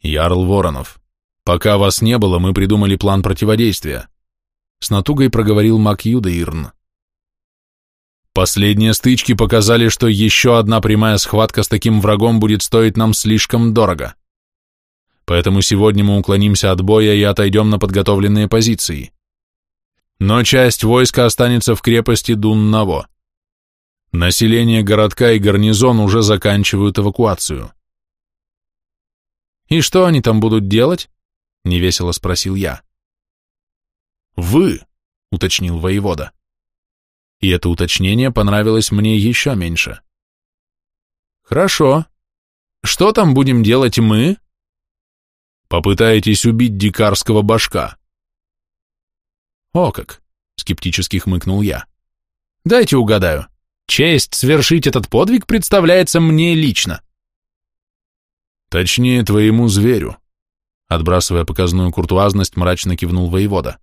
Ярл Воронов, пока вас не было, мы придумали план противодействия. С натугой проговорил Мак Юдаирн. Последние стычки показали, что еще одна прямая схватка с таким врагом будет стоить нам слишком дорого. Поэтому сегодня мы уклонимся от боя и отойдем на подготовленные позиции. Но часть войска останется в крепости Дуннаво. Население городка и гарнизон уже заканчивают эвакуацию. «И что они там будут делать?» — невесело спросил я. «Вы», — уточнил воевода и это уточнение понравилось мне еще меньше. Хорошо. Что там будем делать мы? Попытаетесь убить дикарского башка. О как, скептически хмыкнул я. Дайте угадаю. Честь свершить этот подвиг представляется мне лично. Точнее, твоему зверю. Отбрасывая показную куртуазность, мрачно кивнул воевода.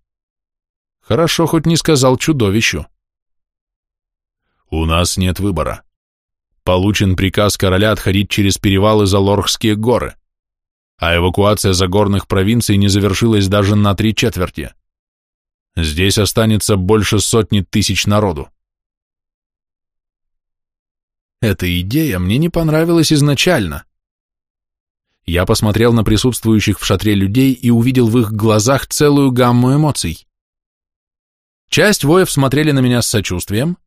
Хорошо, хоть не сказал чудовищу. У нас нет выбора. Получен приказ короля отходить через перевалы за Лорхские горы, а эвакуация загорных провинций не завершилась даже на три четверти. Здесь останется больше сотни тысяч народу. Эта идея мне не понравилась изначально. Я посмотрел на присутствующих в шатре людей и увидел в их глазах целую гамму эмоций. Часть воев смотрели на меня с сочувствием,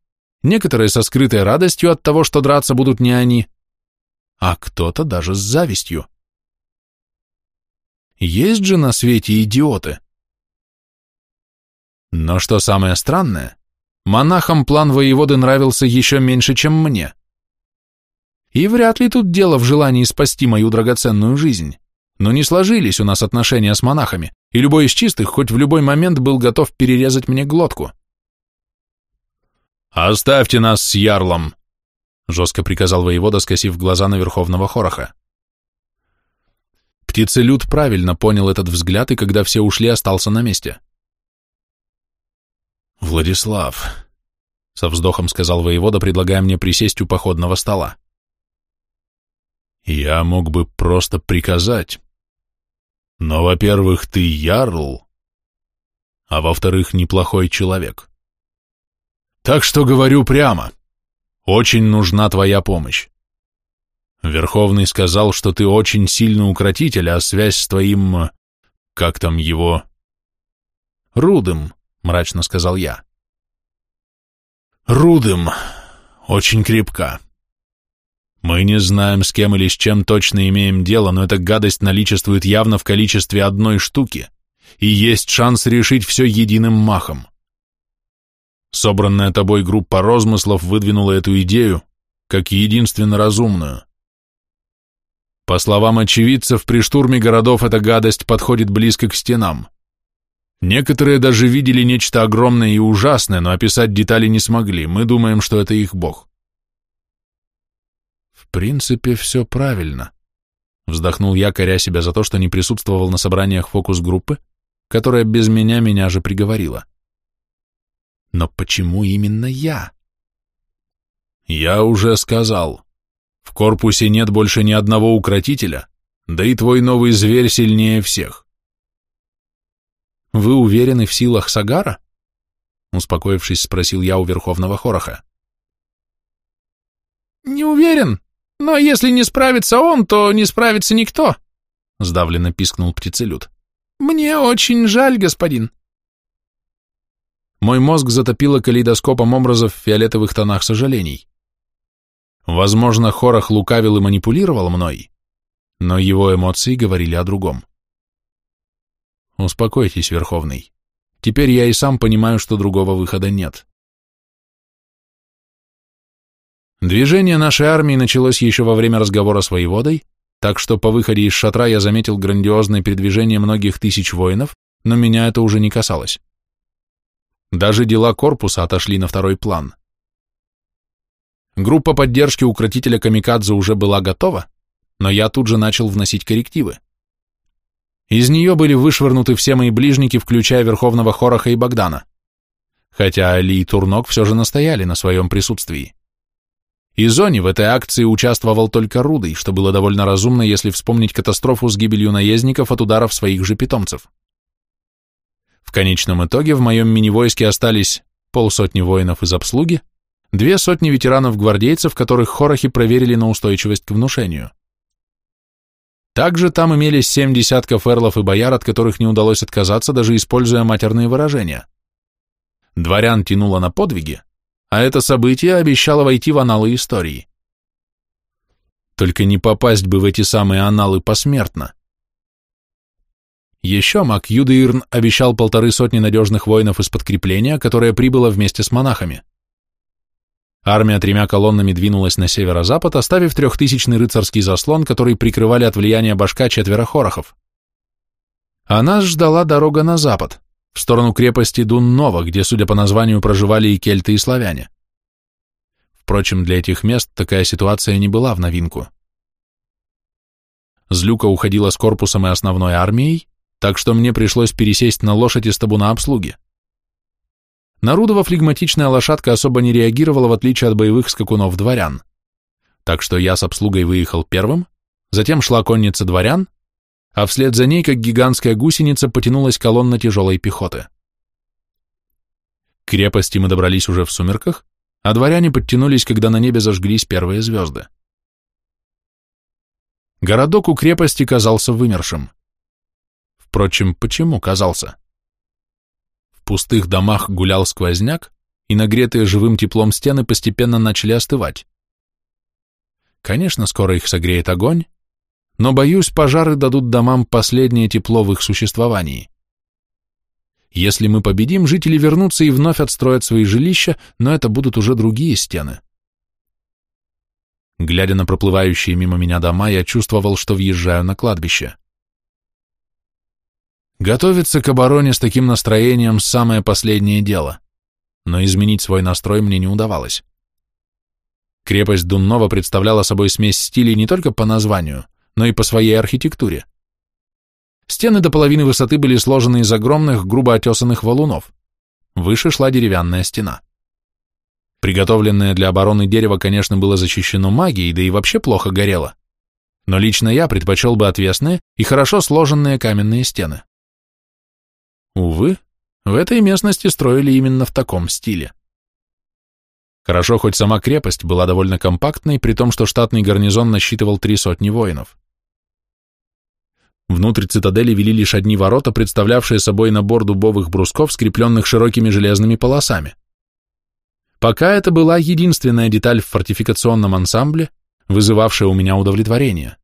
некоторые со скрытой радостью от того, что драться будут не они, а кто-то даже с завистью. Есть же на свете идиоты. Но что самое странное, монахам план воеводы нравился еще меньше, чем мне. И вряд ли тут дело в желании спасти мою драгоценную жизнь. Но не сложились у нас отношения с монахами, и любой из чистых хоть в любой момент был готов перерезать мне глотку. «Оставьте нас с ярлом!» — жестко приказал воевода, скосив глаза на Верховного Хороха. Птицелюд правильно понял этот взгляд, и когда все ушли, остался на месте. «Владислав», — со вздохом сказал воевода, предлагая мне присесть у походного стола. «Я мог бы просто приказать. Но, во-первых, ты ярл, а во-вторых, неплохой человек. Так что говорю прямо. Очень нужна твоя помощь. Верховный сказал, что ты очень сильный укротитель, а связь с твоим... как там его... Рудым, мрачно сказал я. Рудым. Очень крепка. Мы не знаем, с кем или с чем точно имеем дело, но эта гадость наличествует явно в количестве одной штуки, и есть шанс решить все единым махом. Собранная тобой группа розмыслов выдвинула эту идею как единственно разумную. По словам очевидцев, при штурме городов эта гадость подходит близко к стенам. Некоторые даже видели нечто огромное и ужасное, но описать детали не смогли. Мы думаем, что это их бог. Принципе, все правильно. Вздохнул я, коря себя за то, что не присутствовал на собраниях фокус-группы, которая без меня меня же приговорила. Но почему именно я? Я уже сказал. В корпусе нет больше ни одного укротителя, да и твой новый зверь сильнее всех. Вы уверены в силах Сагара? Успокоившись, спросил я у Верховного Хороха. Не уверен, но если не справится он, то не справится никто, сдавленно пискнул птицелюд. Мне очень жаль, господин. Мой мозг затопило калейдоскопом образов в фиолетовых тонах сожалений. Возможно, Хорох лукавил и манипулировал мной, но его эмоции говорили о другом. Успокойтесь, Верховный. Теперь я и сам понимаю, что другого выхода нет. Движение нашей армии началось еще во время разговора с воеводой, так что по выходе из шатра я заметил грандиозное передвижение многих тысяч воинов, но меня это уже не касалось. Даже дела корпуса отошли на второй план. Группа поддержки укротителя Камикадзе уже была готова, но я тут же начал вносить коррективы. Из нее были вышвырнуты все мои ближники, включая Верховного Хороха и Богдана, хотя Али и Турнок все же настояли на своем присутствии. И Зони в этой акции участвовал только Рудый, что было довольно разумно, если вспомнить катастрофу с гибелью наездников от ударов своих же питомцев. В конечном итоге в моем мини-войске остались полсотни воинов из обслуги, две сотни ветеранов-гвардейцев, которых хорохи проверили на устойчивость к внушению. Также там имелись семь десятков эрлов и бояр, от которых не удалось отказаться, даже используя матерные выражения. Дворян тянуло на подвиги, а это событие обещало войти в аналы истории. Только не попасть бы в эти самые аналы посмертно. Еще маг Юдеирн обещал полторы сотни надежных воинов из подкрепления, которое прибыло вместе с монахами. Армия тремя колоннами двинулась на северо-запад, оставив трехтысячный рыцарский заслон, который прикрывали от влияния башка четверо хорохов. А нас ждала дорога на запад, в сторону крепости Дуннова, где, судя по названию, проживали и кельты, и славяне. Впрочем, для этих мест такая ситуация не была в новинку. Злюка уходила с корпусом и основной армией, так что мне пришлось пересесть на лошадь из табуна обслуги. Нарудова флегматичная лошадка особо не реагировала, в отличие от боевых скакунов дворян. Так что я с обслугой выехал первым, затем шла конница дворян, а вслед за ней, как гигантская гусеница, потянулась колонна тяжелой пехоты. К крепости мы добрались уже в сумерках, а дворяне подтянулись, когда на небе зажглись первые звезды. Городок у крепости казался вымершим. Впрочем, почему казался? В пустых домах гулял сквозняк, и нагретые живым теплом стены постепенно начали остывать. Конечно, скоро их согреет огонь, но, боюсь, пожары дадут домам последнее тепло в их существовании. Если мы победим, жители вернутся и вновь отстроят свои жилища, но это будут уже другие стены. Глядя на проплывающие мимо меня дома, я чувствовал, что въезжаю на кладбище. Готовиться к обороне с таким настроением – самое последнее дело, но изменить свой настрой мне не удавалось. Крепость Дуннова представляла собой смесь стилей не только по названию, но и по своей архитектуре. Стены до половины высоты были сложены из огромных, грубо отесанных валунов. Выше шла деревянная стена. Приготовленное для обороны дерево, конечно, было защищено магией, да и вообще плохо горело. Но лично я предпочел бы отвесные и хорошо сложенные каменные стены. Увы, в этой местности строили именно в таком стиле. Хорошо, хоть сама крепость была довольно компактной, при том, что штатный гарнизон насчитывал три сотни воинов. Внутрь цитадели вели лишь одни ворота, представлявшие собой набор дубовых брусков, скрепленных широкими железными полосами. Пока это была единственная деталь в фортификационном ансамбле, вызывавшая у меня удовлетворение.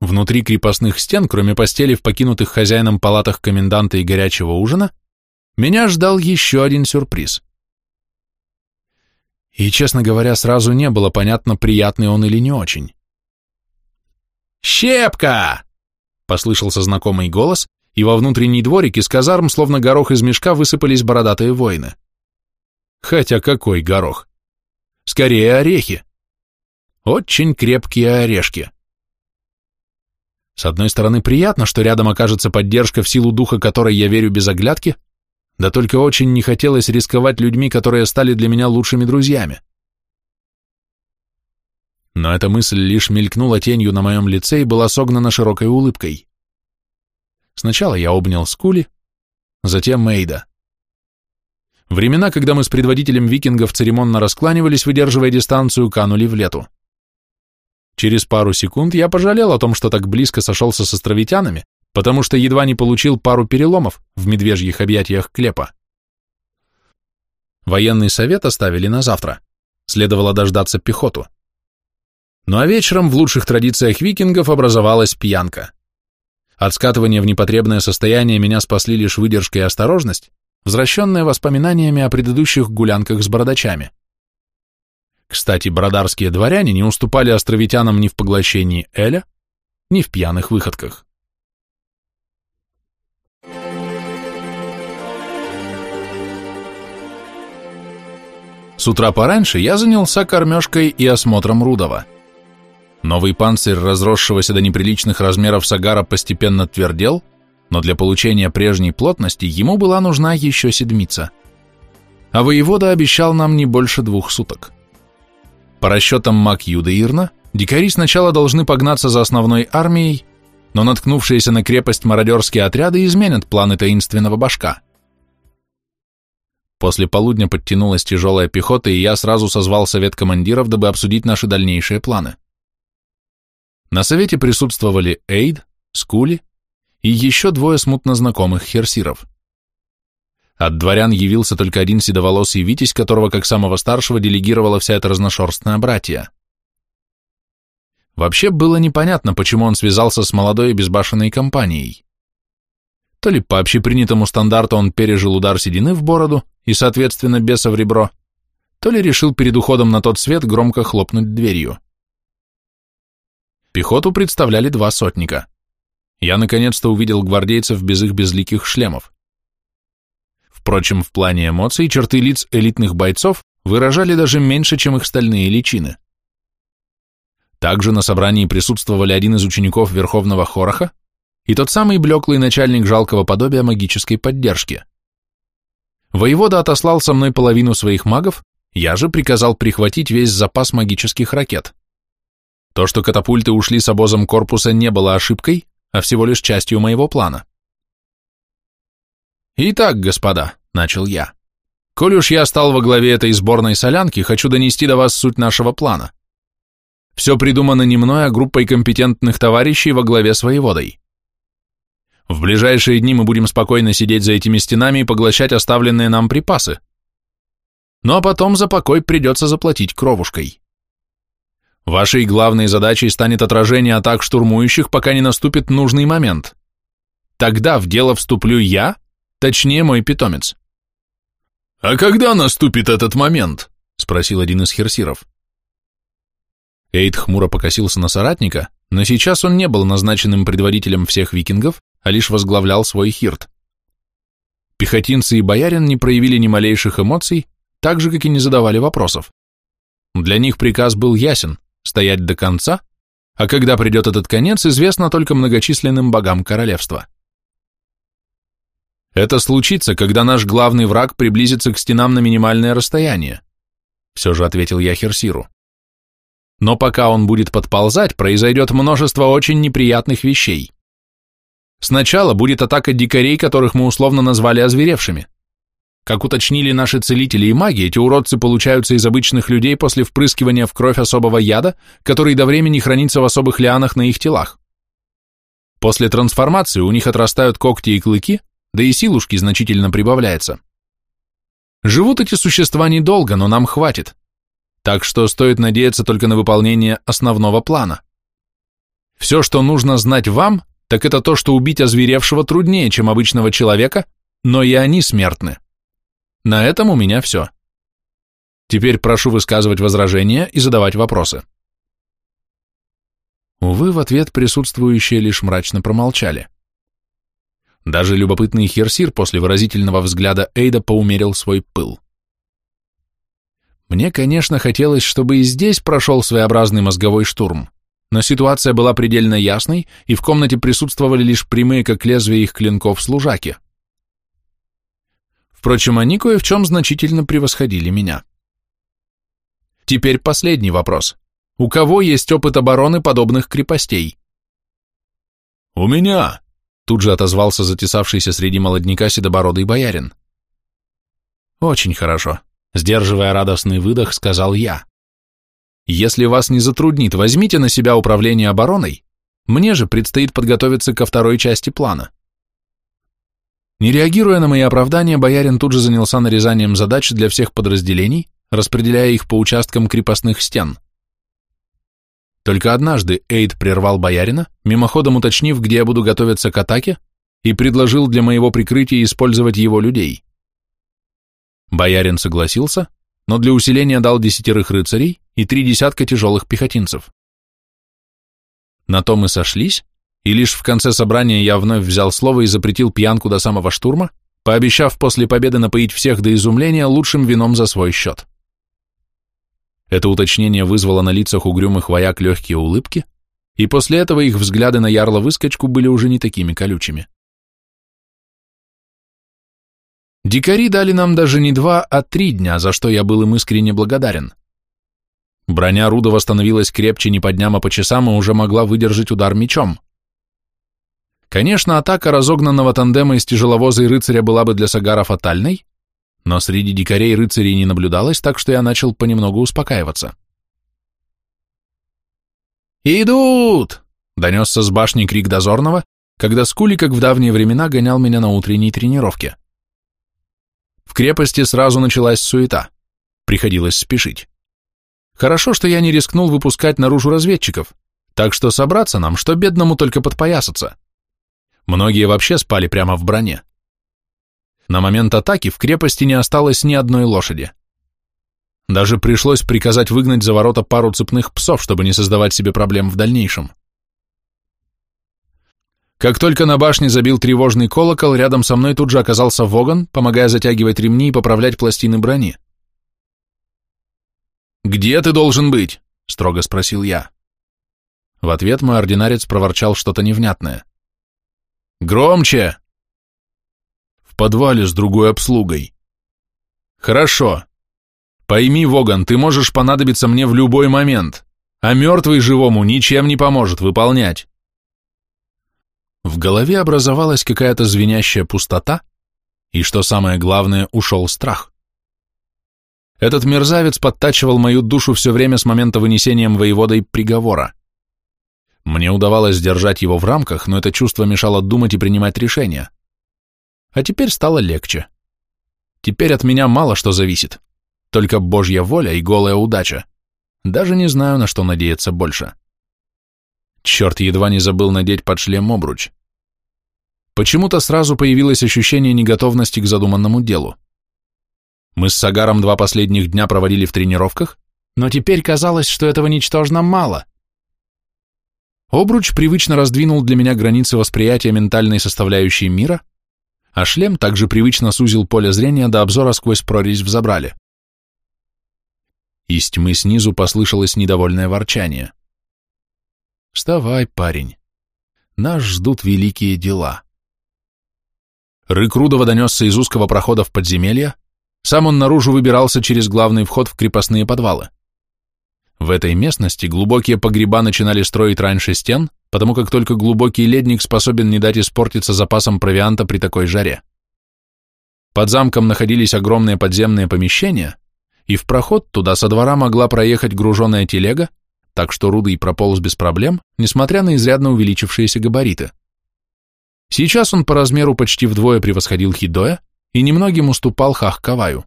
Внутри крепостных стен, кроме постели в покинутых хозяином палатах коменданта и горячего ужина, меня ждал еще один сюрприз. И, честно говоря, сразу не было понятно, приятный он или не очень. «Щепка!» — послышался знакомый голос, и во внутренний дворик из казарм, словно горох из мешка, высыпались бородатые воины. Хотя какой горох? Скорее орехи. Очень крепкие орешки. С одной стороны, приятно, что рядом окажется поддержка, в силу духа которой я верю без оглядки, да только очень не хотелось рисковать людьми, которые стали для меня лучшими друзьями. Но эта мысль лишь мелькнула тенью на моем лице и была согнана широкой улыбкой. Сначала я обнял Скули, затем Мейда. Времена, когда мы с предводителем викингов церемонно раскланивались, выдерживая дистанцию, канули в лету. Через пару секунд я пожалел о том, что так близко сошелся с островитянами, потому что едва не получил пару переломов в медвежьих объятиях Клепа. Военный совет оставили на завтра. Следовало дождаться пехоту. Ну а вечером в лучших традициях викингов образовалась пьянка. От скатывания в непотребное состояние меня спасли лишь выдержка и осторожность, возвращенные воспоминаниями о предыдущих гулянках с бородачами. Кстати, бродарские дворяне не уступали островитянам ни в поглощении Эля, ни в пьяных выходках. С утра пораньше я занялся кормежкой и осмотром Рудова. Новый панцирь разросшегося до неприличных размеров Сагара постепенно твердел, но для получения прежней плотности ему была нужна еще седмица. А воевода обещал нам не больше двух суток. По расчетам Макьюда Ирна, дикари сначала должны погнаться за основной армией, но наткнувшиеся на крепость мародерские отряды изменят планы таинственного башка. После полудня подтянулась тяжелая пехота, и я сразу созвал совет командиров, дабы обсудить наши дальнейшие планы. На совете присутствовали Эйд, Скули и еще двое смутно знакомых херсиров. От дворян явился только один седоволосый Витязь, которого, как самого старшего, делегировала вся эта разношерстная братья. Вообще было непонятно, почему он связался с молодой и безбашенной компанией. То ли по общепринятому стандарту он пережил удар седины в бороду и, соответственно, беса в ребро, то ли решил перед уходом на тот свет громко хлопнуть дверью. Пехоту представляли два сотника. Я наконец-то увидел гвардейцев без их безликих шлемов. Впрочем, в плане эмоций черты лиц элитных бойцов выражали даже меньше, чем их стальные личины. Также на собрании присутствовали один из учеников Верховного Хороха и тот самый блеклый начальник жалкого подобия магической поддержки. Воевода отослал со мной половину своих магов, я же приказал прихватить весь запас магических ракет. То, что катапульты ушли с обозом корпуса, не было ошибкой, а всего лишь частью моего плана. «Итак, господа», — начал я, — «коль уж я стал во главе этой сборной солянки, хочу донести до вас суть нашего плана. Все придумано не мной, а группой компетентных товарищей во главе с воеводой. В ближайшие дни мы будем спокойно сидеть за этими стенами и поглощать оставленные нам припасы. Ну а потом за покой придется заплатить кровушкой. Вашей главной задачей станет отражение атак штурмующих, пока не наступит нужный момент. Тогда в дело вступлю я, точнее мой питомец. «А когда наступит этот момент?» — спросил один из херсиров. Эйд хмуро покосился на соратника, но сейчас он не был назначенным предводителем всех викингов, а лишь возглавлял свой хирт. Пехотинцы и боярин не проявили ни малейших эмоций, так же, как и не задавали вопросов. Для них приказ был ясен стоять до конца, а когда придет этот конец, известно только многочисленным богам королевства. Это случится, когда наш главный враг приблизится к стенам на минимальное расстояние, все же ответил я Херсиру. Но пока он будет подползать, произойдет множество очень неприятных вещей. Сначала будет атака дикарей, которых мы условно назвали озверевшими. Как уточнили наши целители и маги, эти уродцы получаются из обычных людей после впрыскивания в кровь особого яда, который до времени хранится в особых лианах на их телах. После трансформации у них отрастают когти и клыки, да и силушки значительно прибавляется. Живут эти существа недолго, но нам хватит. Так что стоит надеяться только на выполнение основного плана. Все, что нужно знать вам, так это то, что убить озверевшего труднее, чем обычного человека, но и они смертны. На этом у меня все. Теперь прошу высказывать возражения и задавать вопросы. Увы, в ответ присутствующие лишь мрачно промолчали. Даже любопытный Херсир после выразительного взгляда Эйда поумерил свой пыл. Мне, конечно, хотелось, чтобы и здесь прошел своеобразный мозговой штурм, но ситуация была предельно ясной, и в комнате присутствовали лишь прямые, как лезвие их клинков, служаки. Впрочем, они кое в чем значительно превосходили меня. Теперь последний вопрос. У кого есть опыт обороны подобных крепостей? У меня, тут же отозвался затесавшийся среди молодняка седобородый боярин. Очень хорошо, сдерживая радостный выдох, сказал я. Если вас не затруднит, возьмите на себя управление обороной, мне же предстоит подготовиться ко второй части плана. Не реагируя на мои оправдания, боярин тут же занялся нарезанием задач для всех подразделений, распределяя их по участкам крепостных стен. Только однажды Эйд прервал боярина, мимоходом уточнив, где я буду готовиться к атаке, и предложил для моего прикрытия использовать его людей. Боярин согласился, но для усиления дал десятерых рыцарей и три десятка тяжелых пехотинцев. На то мы сошлись, и лишь в конце собрания я вновь взял слово и запретил пьянку до самого штурма, пообещав после победы напоить всех до изумления лучшим вином за свой счет. Это уточнение вызвало на лицах угрюмых вояк легкие улыбки, и после этого их взгляды на ярла-выскочку были уже не такими колючими. Дикари дали нам даже не два, а три дня, за что я был им искренне благодарен. Броня Рудова становилась крепче не по дням, а по часам и уже могла выдержать удар мечом. Конечно, атака разогнанного тандема из тяжеловоза и рыцаря была бы для Сагара фатальной, но среди дикарей рыцарей не наблюдалось, так что я начал понемногу успокаиваться. «Идут!» — донесся с башни крик дозорного, когда Скули, как в давние времена, гонял меня на утренней тренировке. В крепости сразу началась суета. Приходилось спешить. Хорошо, что я не рискнул выпускать наружу разведчиков, так что собраться нам, что бедному только подпоясаться. Многие вообще спали прямо в броне. На момент атаки в крепости не осталось ни одной лошади. Даже пришлось приказать выгнать за ворота пару цепных псов, чтобы не создавать себе проблем в дальнейшем. Как только на башне забил тревожный колокол, рядом со мной тут же оказался Воган, помогая затягивать ремни и поправлять пластины брони. «Где ты должен быть?» — строго спросил я. В ответ мой ординарец проворчал что-то невнятное. «Громче!» подвале с другой обслугой. Хорошо. Пойми, Воган, ты можешь понадобиться мне в любой момент, а мертвый живому ничем не поможет выполнять. В голове образовалась какая-то звенящая пустота, и, что самое главное, ушел страх. Этот мерзавец подтачивал мою душу все время с момента вынесения воеводой приговора. Мне удавалось держать его в рамках, но это чувство мешало думать и принимать решения. А теперь стало легче. Теперь от меня мало что зависит. Только божья воля и голая удача. Даже не знаю, на что надеяться больше. Черт, едва не забыл надеть под шлем обруч. Почему-то сразу появилось ощущение неготовности к задуманному делу. Мы с Сагаром два последних дня проводили в тренировках, но теперь казалось, что этого ничтожно мало. Обруч привычно раздвинул для меня границы восприятия ментальной составляющей мира, а шлем также привычно сузил поле зрения до обзора сквозь прорезь в забрале. Из тьмы снизу послышалось недовольное ворчание. «Вставай, парень. Нас ждут великие дела». Рык Рудова донесся из узкого прохода в подземелье, сам он наружу выбирался через главный вход в крепостные подвалы. В этой местности глубокие погреба начинали строить раньше стен, потому как только глубокий ледник способен не дать испортиться запасом провианта при такой жаре. Под замком находились огромные подземные помещения, и в проход туда со двора могла проехать груженная телега, так что Рудый прополз без проблем, несмотря на изрядно увеличившиеся габариты. Сейчас он по размеру почти вдвое превосходил Хидоя и немногим уступал Хах-Каваю.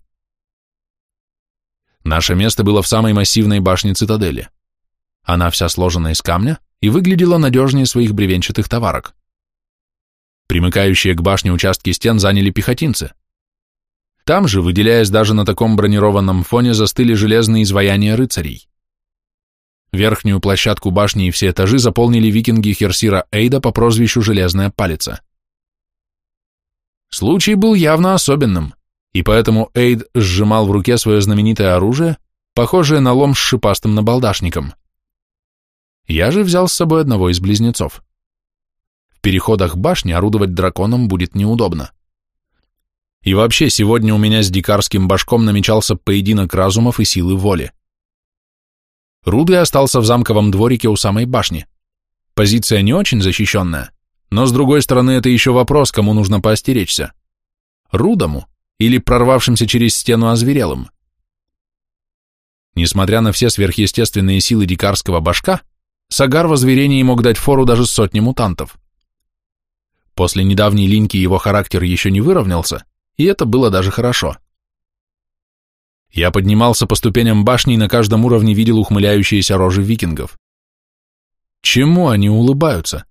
Наше место было в самой массивной башне цитадели. Она вся сложена из камня, и выглядела надежнее своих бревенчатых товарок. Примыкающие к башне участки стен заняли пехотинцы. Там же, выделяясь даже на таком бронированном фоне, застыли железные изваяния рыцарей. Верхнюю площадку башни и все этажи заполнили викинги Херсира Эйда по прозвищу Железная Палица. Случай был явно особенным, и поэтому Эйд сжимал в руке свое знаменитое оружие, похожее на лом с шипастым набалдашником. Я же взял с собой одного из близнецов. В переходах башни орудовать драконом будет неудобно. И вообще, сегодня у меня с дикарским башком намечался поединок разумов и силы воли. Руды остался в замковом дворике у самой башни. Позиция не очень защищенная, но с другой стороны это еще вопрос, кому нужно поостеречься. Рудому или прорвавшимся через стену озверелым. Несмотря на все сверхъестественные силы дикарского башка, Сагар в озверении мог дать фору даже сотне мутантов. После недавней линьки его характер еще не выровнялся, и это было даже хорошо. Я поднимался по ступеням башни и на каждом уровне видел ухмыляющиеся рожи викингов. Чему они улыбаются?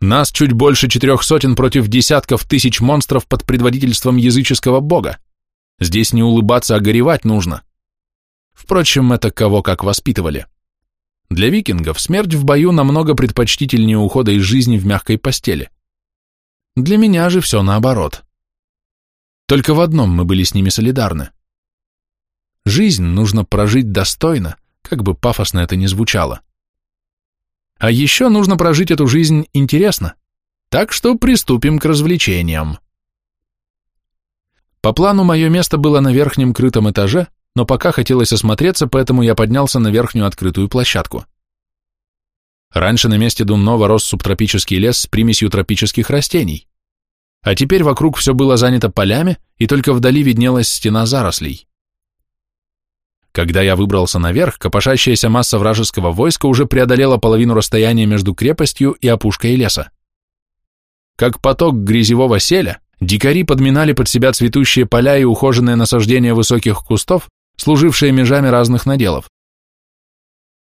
Нас чуть больше четырех сотен против десятков тысяч монстров под предводительством языческого бога. Здесь не улыбаться, а горевать нужно. Впрочем, это кого как воспитывали. Для викингов смерть в бою намного предпочтительнее ухода из жизни в мягкой постели. Для меня же все наоборот. Только в одном мы были с ними солидарны. Жизнь нужно прожить достойно, как бы пафосно это ни звучало. А еще нужно прожить эту жизнь интересно, так что приступим к развлечениям. По плану мое место было на верхнем крытом этаже, но пока хотелось осмотреться, поэтому я поднялся на верхнюю открытую площадку. Раньше на месте Дуннова рос субтропический лес с примесью тропических растений, а теперь вокруг все было занято полями, и только вдали виднелась стена зарослей. Когда я выбрался наверх, копошащаяся масса вражеского войска уже преодолела половину расстояния между крепостью и опушкой леса. Как поток грязевого селя, дикари подминали под себя цветущие поля и ухоженные насаждения высоких кустов, служившие межами разных наделов.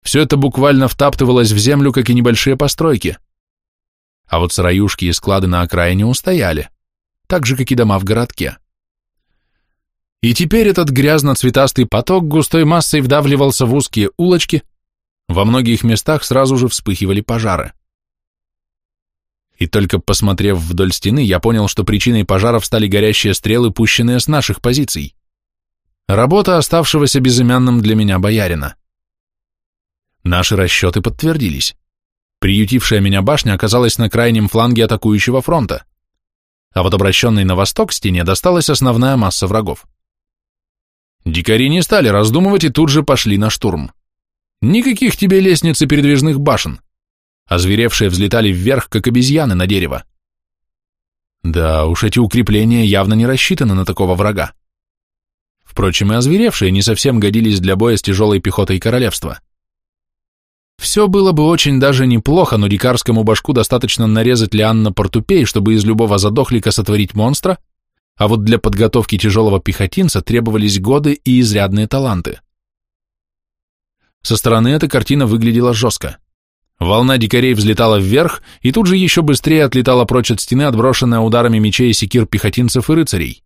Все это буквально втаптывалось в землю, как и небольшие постройки. А вот сыроюшки и склады на окраине устояли, так же, как и дома в городке. И теперь этот грязно-цветастый поток густой массой вдавливался в узкие улочки, во многих местах сразу же вспыхивали пожары. И только посмотрев вдоль стены, я понял, что причиной пожаров стали горящие стрелы, пущенные с наших позиций. Работа оставшегося безымянным для меня боярина. Наши расчеты подтвердились. Приютившая меня башня оказалась на крайнем фланге атакующего фронта, а вот обращенной на восток стене досталась основная масса врагов. Дикари не стали раздумывать и тут же пошли на штурм. Никаких тебе лестниц и передвижных башен. Озверевшие взлетали вверх, как обезьяны на дерево. Да уж эти укрепления явно не рассчитаны на такого врага. Впрочем, и озверевшие не совсем годились для боя с тяжелой пехотой королевства. Все было бы очень даже неплохо, но дикарскому башку достаточно нарезать лиан портупей, чтобы из любого задохлика сотворить монстра, а вот для подготовки тяжелого пехотинца требовались годы и изрядные таланты. Со стороны эта картина выглядела жестко. Волна дикарей взлетала вверх и тут же еще быстрее отлетала прочь от стены, отброшенная ударами мечей и секир пехотинцев и рыцарей.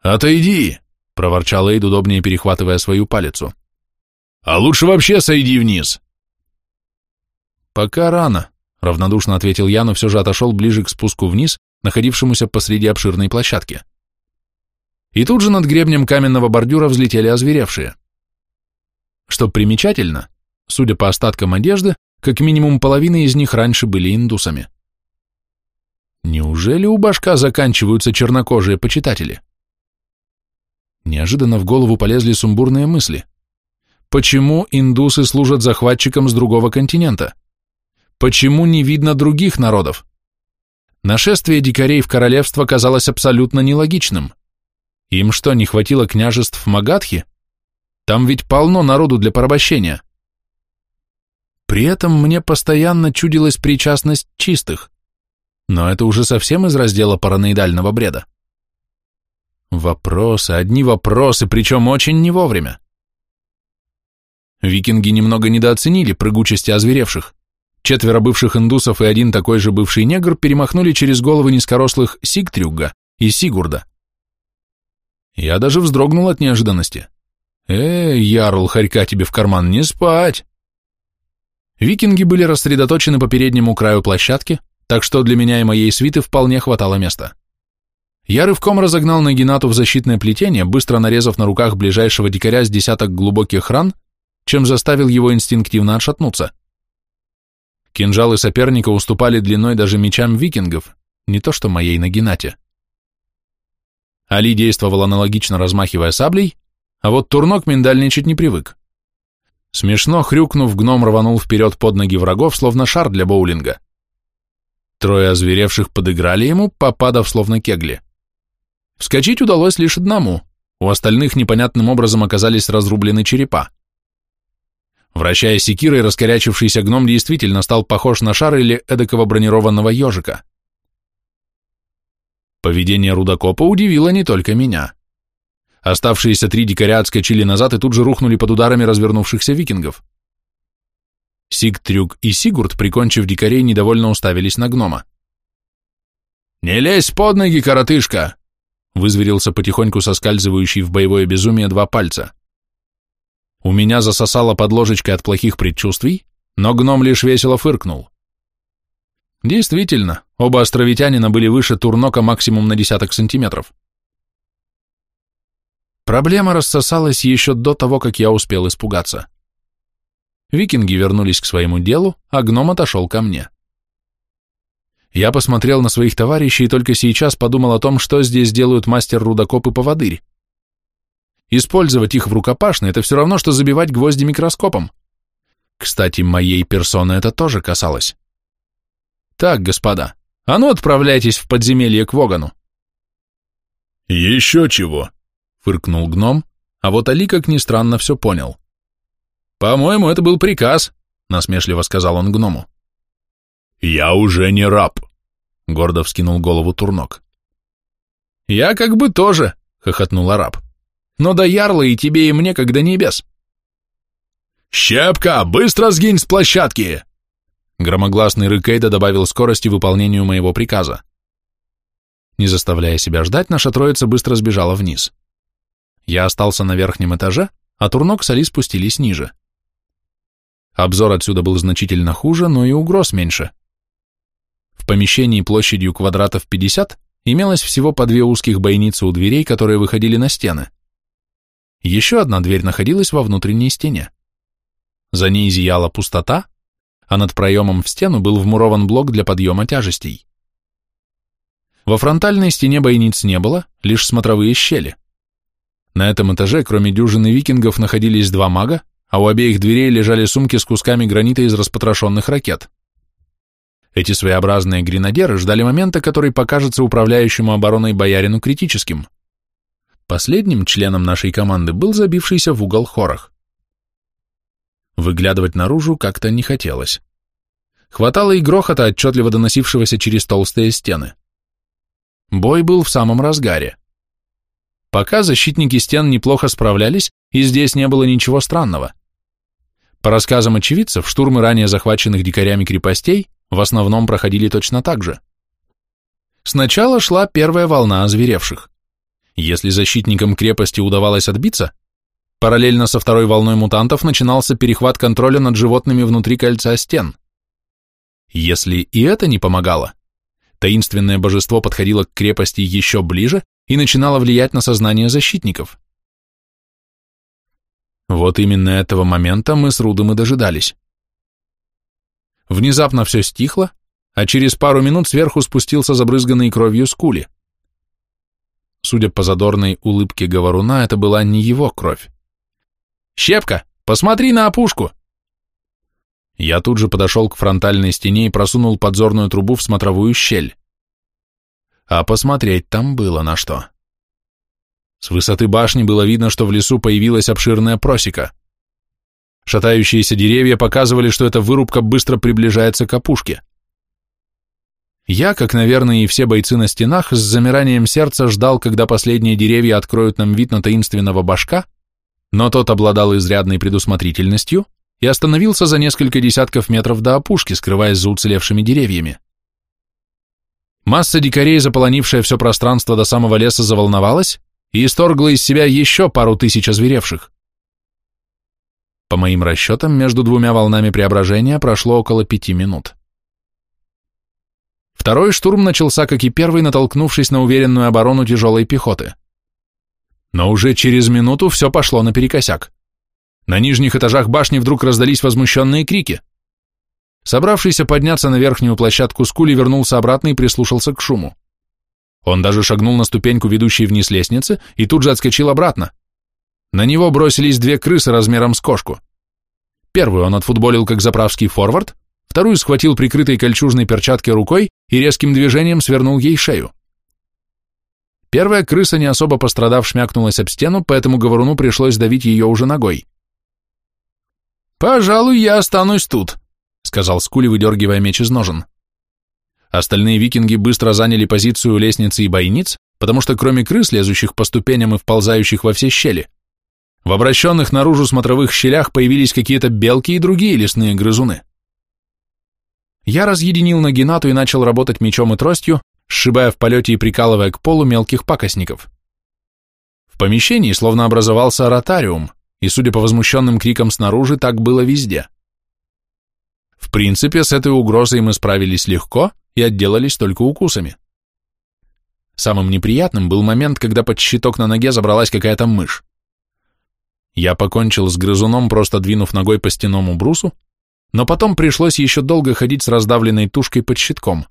«Отойди!» — проворчал Эйд, удобнее перехватывая свою палицу. «А лучше вообще сойди вниз!» «Пока рано», — равнодушно ответил я, но все же отошел ближе к спуску вниз, находившемуся посреди обширной площадки. И тут же над гребнем каменного бордюра взлетели озверевшие. Что примечательно, судя по остаткам одежды, как минимум половина из них раньше были индусами. Неужели у башка заканчиваются чернокожие почитатели? Неожиданно в голову полезли сумбурные мысли. Почему индусы служат захватчикам с другого континента? Почему не видно других народов? Нашествие дикарей в королевство казалось абсолютно нелогичным. Им что, не хватило княжеств Магадхи? Там ведь полно народу для порабощения. При этом мне постоянно чудилась причастность чистых, но это уже совсем из раздела параноидального бреда. Вопросы, одни вопросы, причем очень не вовремя. Викинги немного недооценили прыгучести озверевших. Четверо бывших индусов и один такой же бывший негр перемахнули через головы низкорослых Сигтрюгга и Сигурда. Я даже вздрогнул от неожиданности. «Эй, Ярл, хорька тебе в карман, не спать!» Викинги были рассредоточены по переднему краю площадки, так что для меня и моей свиты вполне хватало места. Я рывком разогнал Нагинату в защитное плетение, быстро нарезав на руках ближайшего дикаря с десяток глубоких ран, чем заставил его инстинктивно отшатнуться. Кинжалы соперника уступали длиной даже мечам викингов, не то что моей Нагинате. Али действовал аналогично, размахивая саблей, а вот Турнок миндальничать не привык. Смешно хрюкнув, гном рванул вперед под ноги врагов, словно шар для боулинга. Трое озверевших подыграли ему, попадав словно кегли. Вскочить удалось лишь одному, у остальных непонятным образом оказались разрублены черепа. Вращая секирой, раскорячившийся гном действительно стал похож на шар или эдакого бронированного ежика. Поведение рудокопа удивило не только меня. Оставшиеся три дикаря отскочили назад и тут же рухнули под ударами развернувшихся викингов. Сигтрюк и Сигурд, прикончив дикарей, недовольно уставились на гнома. «Не лезь под ноги, коротышка!» вызверился потихоньку соскальзывающий в боевое безумие два пальца. У меня засосало под ложечкой от плохих предчувствий, но гном лишь весело фыркнул. Действительно, оба островитянина были выше Турнока максимум на десяток сантиметров. Проблема рассосалась еще до того, как я успел испугаться. Викинги вернулись к своему делу, а гном отошел ко мне. Я посмотрел на своих товарищей и только сейчас подумал о том, что здесь делают мастер-рудокоп и поводырь. Использовать их в рукопашной – это все равно, что забивать гвозди микроскопом. Кстати, моей персоны это тоже касалось. Так, господа, а ну отправляйтесь в подземелье к Вогану. Еще чего, фыркнул гном, а вот Али, как ни странно, все понял. По-моему, это был приказ, насмешливо сказал он гному. «Я уже не раб», — гордо вскинул голову Турнок. «Я как бы тоже», — хохотнул араб. «Но до ярла и тебе, и мне, до небес». «Щепка, быстро сгинь с площадки!» Громогласный рык Эйда добавил скорости выполнению моего приказа. Не заставляя себя ждать, наша троица быстро сбежала вниз. Я остался на верхнем этаже, а Турнок с Али спустились ниже. Обзор отсюда был значительно хуже, но и угроз меньше. В помещении площадью квадратов 50 имелось всего по две узких бойницы у дверей, которые выходили на стены. Еще одна дверь находилась во внутренней стене. За ней зияла пустота, а над проемом в стену был вмурован блок для подъема тяжестей. Во фронтальной стене бойниц не было, лишь смотровые щели. На этом этаже, кроме дюжины викингов, находились два мага, а у обеих дверей лежали сумки с кусками гранита из распотрошенных ракет. Эти своеобразные гренадеры ждали момента, который покажется управляющему обороной боярину критическим. Последним членом нашей команды был забившийся в угол хорох. Выглядывать наружу как-то не хотелось. Хватало и грохота, отчетливо доносившегося через толстые стены. Бой был в самом разгаре. Пока защитники стен неплохо справлялись, и здесь не было ничего странного. По рассказам очевидцев, штурмы ранее захваченных дикарями крепостей в основном проходили точно так же. Сначала шла первая волна озверевших. Если защитникам крепости удавалось отбиться, параллельно со второй волной мутантов начинался перехват контроля над животными внутри кольца стен. Если и это не помогало, таинственное божество подходило к крепости еще ближе и начинало влиять на сознание защитников. Вот именно этого момента мы с Рудом и дожидались. Внезапно все стихло, а через пару минут сверху спустился забрызганный кровью скули. Судя по задорной улыбке говоруна, это была не его кровь. «Щепка, посмотри на опушку!» Я тут же подошел к фронтальной стене и просунул подзорную трубу в смотровую щель. А посмотреть там было на что. С высоты башни было видно, что в лесу появилась обширная просека. Шатающиеся деревья показывали, что эта вырубка быстро приближается к опушке. Я, как, наверное, и все бойцы на стенах, с замиранием сердца ждал, когда последние деревья откроют нам вид на таинственного башка, но тот обладал изрядной предусмотрительностью и остановился за несколько десятков метров до опушки, скрываясь за уцелевшими деревьями. Масса дикарей, заполонившая все пространство до самого леса, заволновалась и исторгла из себя еще пару тысяч озверевших. По моим расчетам, между двумя волнами преображения прошло около пяти минут. Второй штурм начался, как и первый, натолкнувшись на уверенную оборону тяжелой пехоты. Но уже через минуту все пошло наперекосяк. На нижних этажах башни вдруг раздались возмущенные крики. Собравшийся подняться на верхнюю площадку Скули вернулся обратно и прислушался к шуму. Он даже шагнул на ступеньку, ведущей вниз лестницы, и тут же отскочил обратно. На него бросились две крысы размером с кошку. Первую он отфутболил как заправский форвард, вторую схватил прикрытой кольчужной перчаткой рукой и резким движением свернул ей шею. Первая крыса, не особо пострадав, шмякнулась об стену, поэтому говоруну пришлось давить ее уже ногой. «Пожалуй, я останусь тут», — сказал Скули, выдергивая меч из ножен. Остальные викинги быстро заняли позицию лестницы и бойниц, потому что кроме крыс, лезущих по ступеням и вползающих во все щели, в обращенных наружу смотровых щелях появились какие-то белки и другие лесные грызуны. Я разъединил Нагинату и начал работать мечом и тростью, сшибая в полете и прикалывая к полу мелких пакостников. В помещении словно образовался ротариум, и, судя по возмущенным крикам снаружи, так было везде. В принципе, с этой угрозой мы справились легко и отделались только укусами. Самым неприятным был момент, когда под щиток на ноге забралась какая-то мышь. Я покончил с грызуном, просто двинув ногой по стенному брусу, но потом пришлось еще долго ходить с раздавленной тушкой под щитком.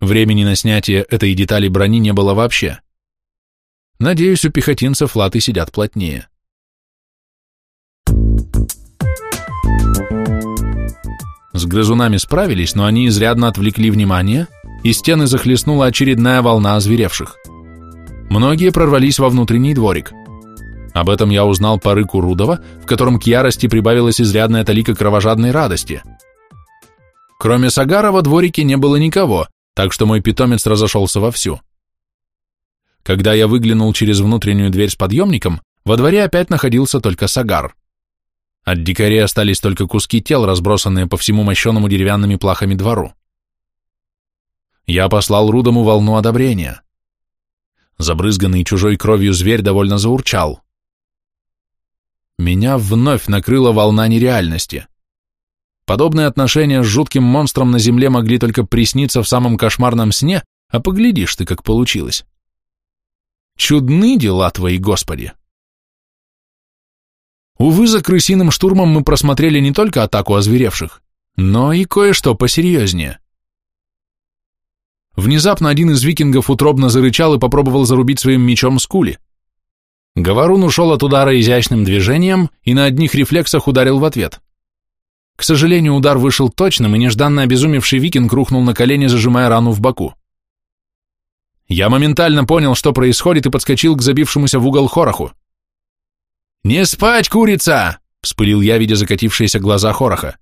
Времени на снятие этой детали брони не было вообще. Надеюсь, у пехотинцев латы сидят плотнее. С грызунами справились, но они изрядно отвлекли внимание, и стены захлестнула очередная волна озверевших. Многие прорвались во внутренний дворик – об этом я узнал по рыку Рудова, в котором к ярости прибавилась изрядная талика кровожадной радости. Кроме Сагара во дворике не было никого, так что мой питомец разошелся вовсю. Когда я выглянул через внутреннюю дверь с подъемником, во дворе опять находился только Сагар. От дикарей остались только куски тел, разбросанные по всему мощенному деревянными плахами двору. Я послал Рудому волну одобрения. Забрызганный чужой кровью зверь довольно заурчал. Меня вновь накрыла волна нереальности. Подобные отношения с жутким монстром на земле могли только присниться в самом кошмарном сне, а поглядишь ты, как получилось. Чудны дела твои, Господи! Увы, за крысиным штурмом мы просмотрели не только атаку озверевших, но и кое-что посерьезнее. Внезапно один из викингов утробно зарычал и попробовал зарубить своим мечом скули. Говорун ушел от удара изящным движением и на одних рефлексах ударил в ответ. К сожалению, удар вышел точным, и нежданно обезумевший викинг рухнул на колени, зажимая рану в боку. Я моментально понял, что происходит, и подскочил к забившемуся в угол Хороху. «Не спать, курица!» — вспылил я, видя закатившиеся глаза Хороха.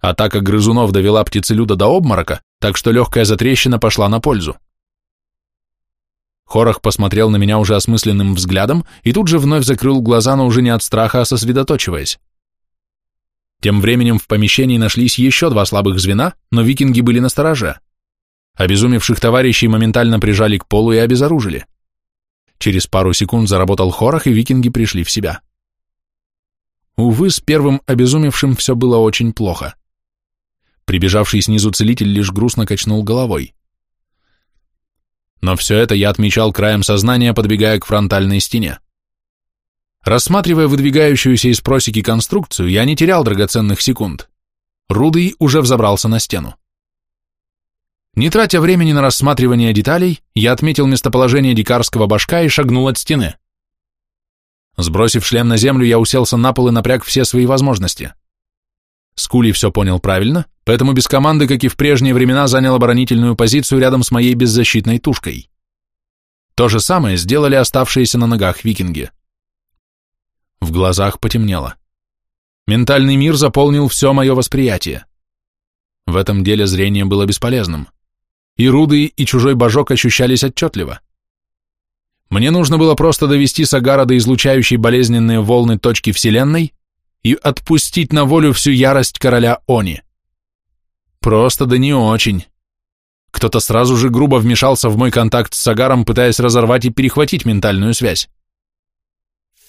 Атака грызунов довела птицелюда до обморока, так что легкая затрещина пошла на пользу. Хорох посмотрел на меня уже осмысленным взглядом и тут же вновь закрыл глаза, но уже не от страха, а сосредоточиваясь. Тем временем в помещении нашлись еще два слабых звена, но викинги были на стороже. Обезумевших товарищей моментально прижали к полу и обезоружили. Через пару секунд заработал хорох, и викинги пришли в себя. Увы, с первым обезумевшим все было очень плохо. Прибежавший снизу целитель лишь грустно качнул головой. Но все это я отмечал краем сознания, подбегая к фронтальной стене. Рассматривая выдвигающуюся из просеки конструкцию, я не терял драгоценных секунд. Рудый уже взобрался на стену. Не тратя времени на рассматривание деталей, я отметил местоположение дикарского башка и шагнул от стены. Сбросив шлем на землю, я уселся на пол и напряг все свои возможности. Скули все понял правильно, поэтому без команды, как и в прежние времена, занял оборонительную позицию рядом с моей беззащитной тушкой. То же самое сделали оставшиеся на ногах викинги. В глазах потемнело. Ментальный мир заполнил все мое восприятие. В этом деле зрение было бесполезным. И руды, и чужой божок ощущались отчетливо. Мне нужно было просто довести Сагара до излучающей болезненные волны точки Вселенной и отпустить на волю всю ярость короля Они. Просто да не очень. Кто-то сразу же грубо вмешался в мой контакт с Сагаром, пытаясь разорвать и перехватить ментальную связь.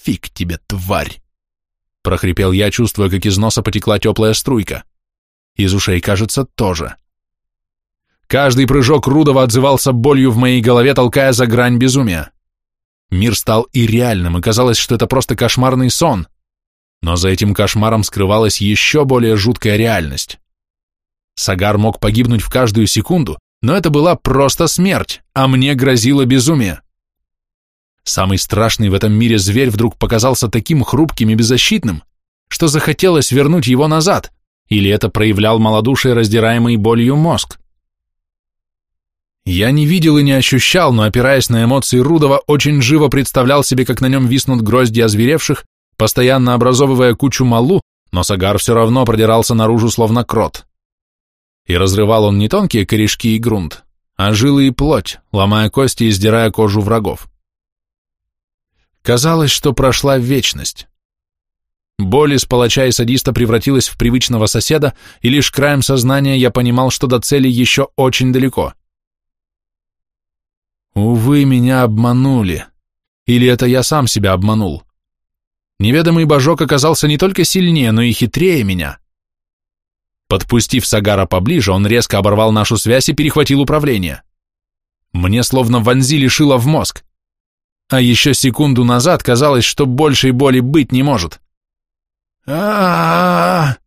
«Фиг тебе, тварь!» — прохрипел я, чувствуя, как из носа потекла теплая струйка. Из ушей, кажется, тоже. Каждый прыжок Рудова отзывался болью в моей голове, толкая за грань безумия. Мир стал и реальным, и казалось, что это просто кошмарный сон. Но за этим кошмаром скрывалась еще более жуткая реальность. Сагар мог погибнуть в каждую секунду, но это была просто смерть, а мне грозило безумие. Самый страшный в этом мире зверь вдруг показался таким хрупким и беззащитным, что захотелось вернуть его назад, или это проявлял малодушие, раздираемый болью мозг. Я не видел и не ощущал, но, опираясь на эмоции Рудова, очень живо представлял себе, как на нем виснут грозди озверевших, постоянно образовывая кучу малу, но Сагар все равно продирался наружу, словно крот. И разрывал он не тонкие корешки и грунт, а жилы и плоть, ломая кости и сдирая кожу врагов. Казалось, что прошла вечность. Боль из палача и садиста превратилась в привычного соседа, и лишь краем сознания я понимал, что до цели еще очень далеко — Увы, меня обманули. Или это я сам себя обманул? Неведомый божок оказался не только сильнее, но и хитрее меня. Подпустив Сагара поближе, он резко оборвал нашу связь и перехватил управление. Мне словно вонзили шило в мозг. А еще секунду назад казалось, что большей боли быть не может. а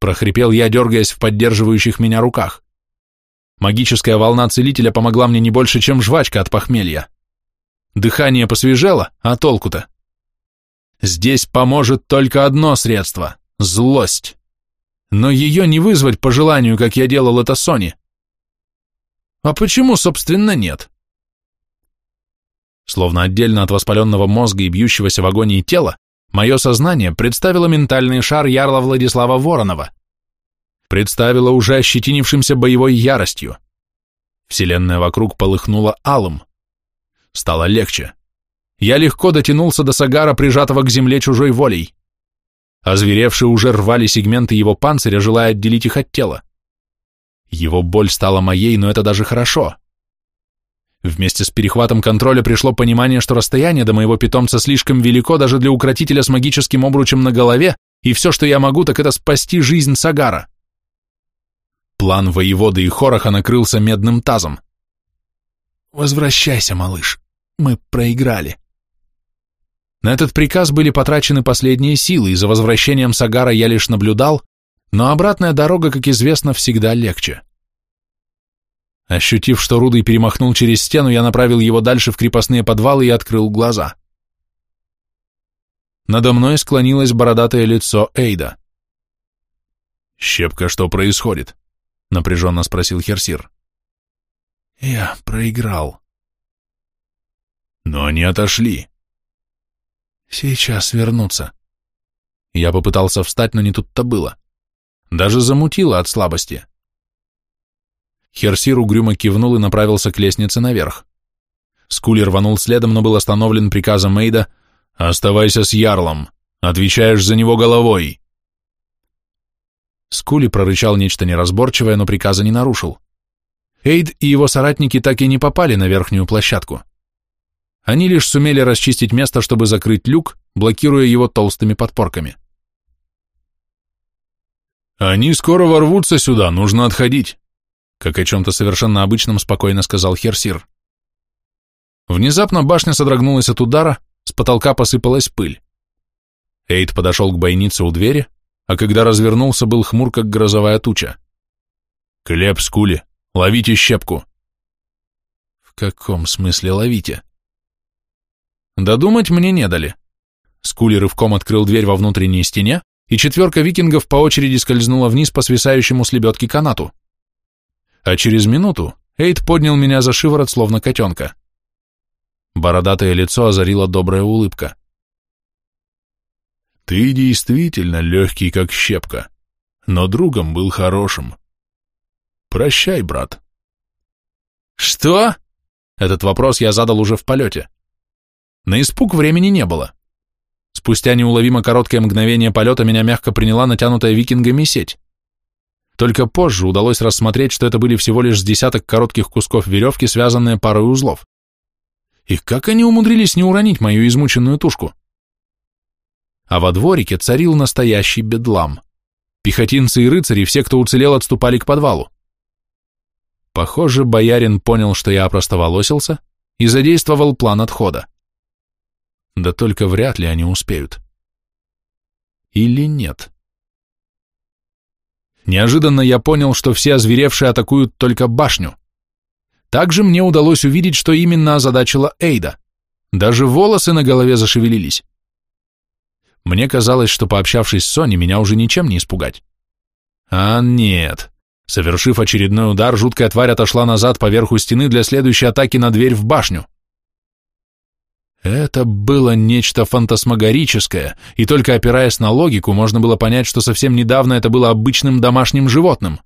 прохрипел я, дергаясь в поддерживающих меня руках. Магическая волна целителя помогла мне не больше, чем жвачка от похмелья. Дыхание посвежело, а толку-то? Здесь поможет только одно средство — злость. Но ее не вызвать по желанию, как я делал это Соне. А почему, собственно, нет? Словно отдельно от воспаленного мозга и бьющегося в агонии тела, мое сознание представило ментальный шар ярла Владислава Воронова — представила уже ощетинившимся боевой яростью. Вселенная вокруг полыхнула алым. Стало легче. Я легко дотянулся до Сагара, прижатого к земле чужой волей. Озверевшие уже рвали сегменты его панциря, желая отделить их от тела. Его боль стала моей, но это даже хорошо. Вместе с перехватом контроля пришло понимание, что расстояние до моего питомца слишком велико даже для укротителя с магическим обручем на голове, и все, что я могу, так это спасти жизнь Сагара. План воеводы и хороха накрылся медным тазом. «Возвращайся, малыш, мы проиграли». На этот приказ были потрачены последние силы, и за возвращением Сагара я лишь наблюдал, но обратная дорога, как известно, всегда легче. Ощутив, что Рудый перемахнул через стену, я направил его дальше в крепостные подвалы и открыл глаза. Надо мной склонилось бородатое лицо Эйда. «Щепка, что происходит?» напряженно спросил Херсир. Я проиграл. Но они отошли. Сейчас вернутся. Я попытался встать, но не тут-то было. Даже замутило от слабости. Херсир угрюмо кивнул и направился к лестнице наверх. Скули рванул следом, но был остановлен приказом Мейда «Оставайся с Ярлом, отвечаешь за него головой». Скули прорычал нечто неразборчивое, но приказа не нарушил. Эйд и его соратники так и не попали на верхнюю площадку. Они лишь сумели расчистить место, чтобы закрыть люк, блокируя его толстыми подпорками. «Они скоро ворвутся сюда, нужно отходить», как о чем-то совершенно обычном спокойно сказал Херсир. Внезапно башня содрогнулась от удара, с потолка посыпалась пыль. Эйд подошел к бойнице у двери, а когда развернулся, был хмур, как грозовая туча. «Клеп, скули, ловите щепку!» «В каком смысле ловите?» Додумать мне не дали. Скули рывком открыл дверь во внутренней стене, и четверка викингов по очереди скользнула вниз по свисающему с лебедки канату. А через минуту Эйд поднял меня за шиворот, словно котенка. Бородатое лицо озарила добрая улыбка. Ты действительно легкий, как щепка, но другом был хорошим. Прощай, брат. Что? Этот вопрос я задал уже в полете. На испуг времени не было. Спустя неуловимо короткое мгновение полета меня мягко приняла натянутая викингами сеть. Только позже удалось рассмотреть, что это были всего лишь десяток коротких кусков веревки, связанные парой узлов. И как они умудрились не уронить мою измученную тушку? А во дворике царил настоящий бедлам. Пехотинцы и рыцари, все, кто уцелел, отступали к подвалу. Похоже, боярин понял, что я опростоволосился, и задействовал план отхода. Да только вряд ли они успеют. Или нет? Неожиданно я понял, что все озверевшие атакуют только башню. Также мне удалось увидеть, что именно озадачила Эйда. Даже волосы на голове зашевелились. Мне казалось, что пообщавшись с Соней, меня уже ничем не испугать. А нет. Совершив очередной удар, жуткая тварь отошла назад по верху стены для следующей атаки на дверь в башню. Это было нечто фантасмагорическое, и только опираясь на логику, можно было понять, что совсем недавно это было обычным домашним животным.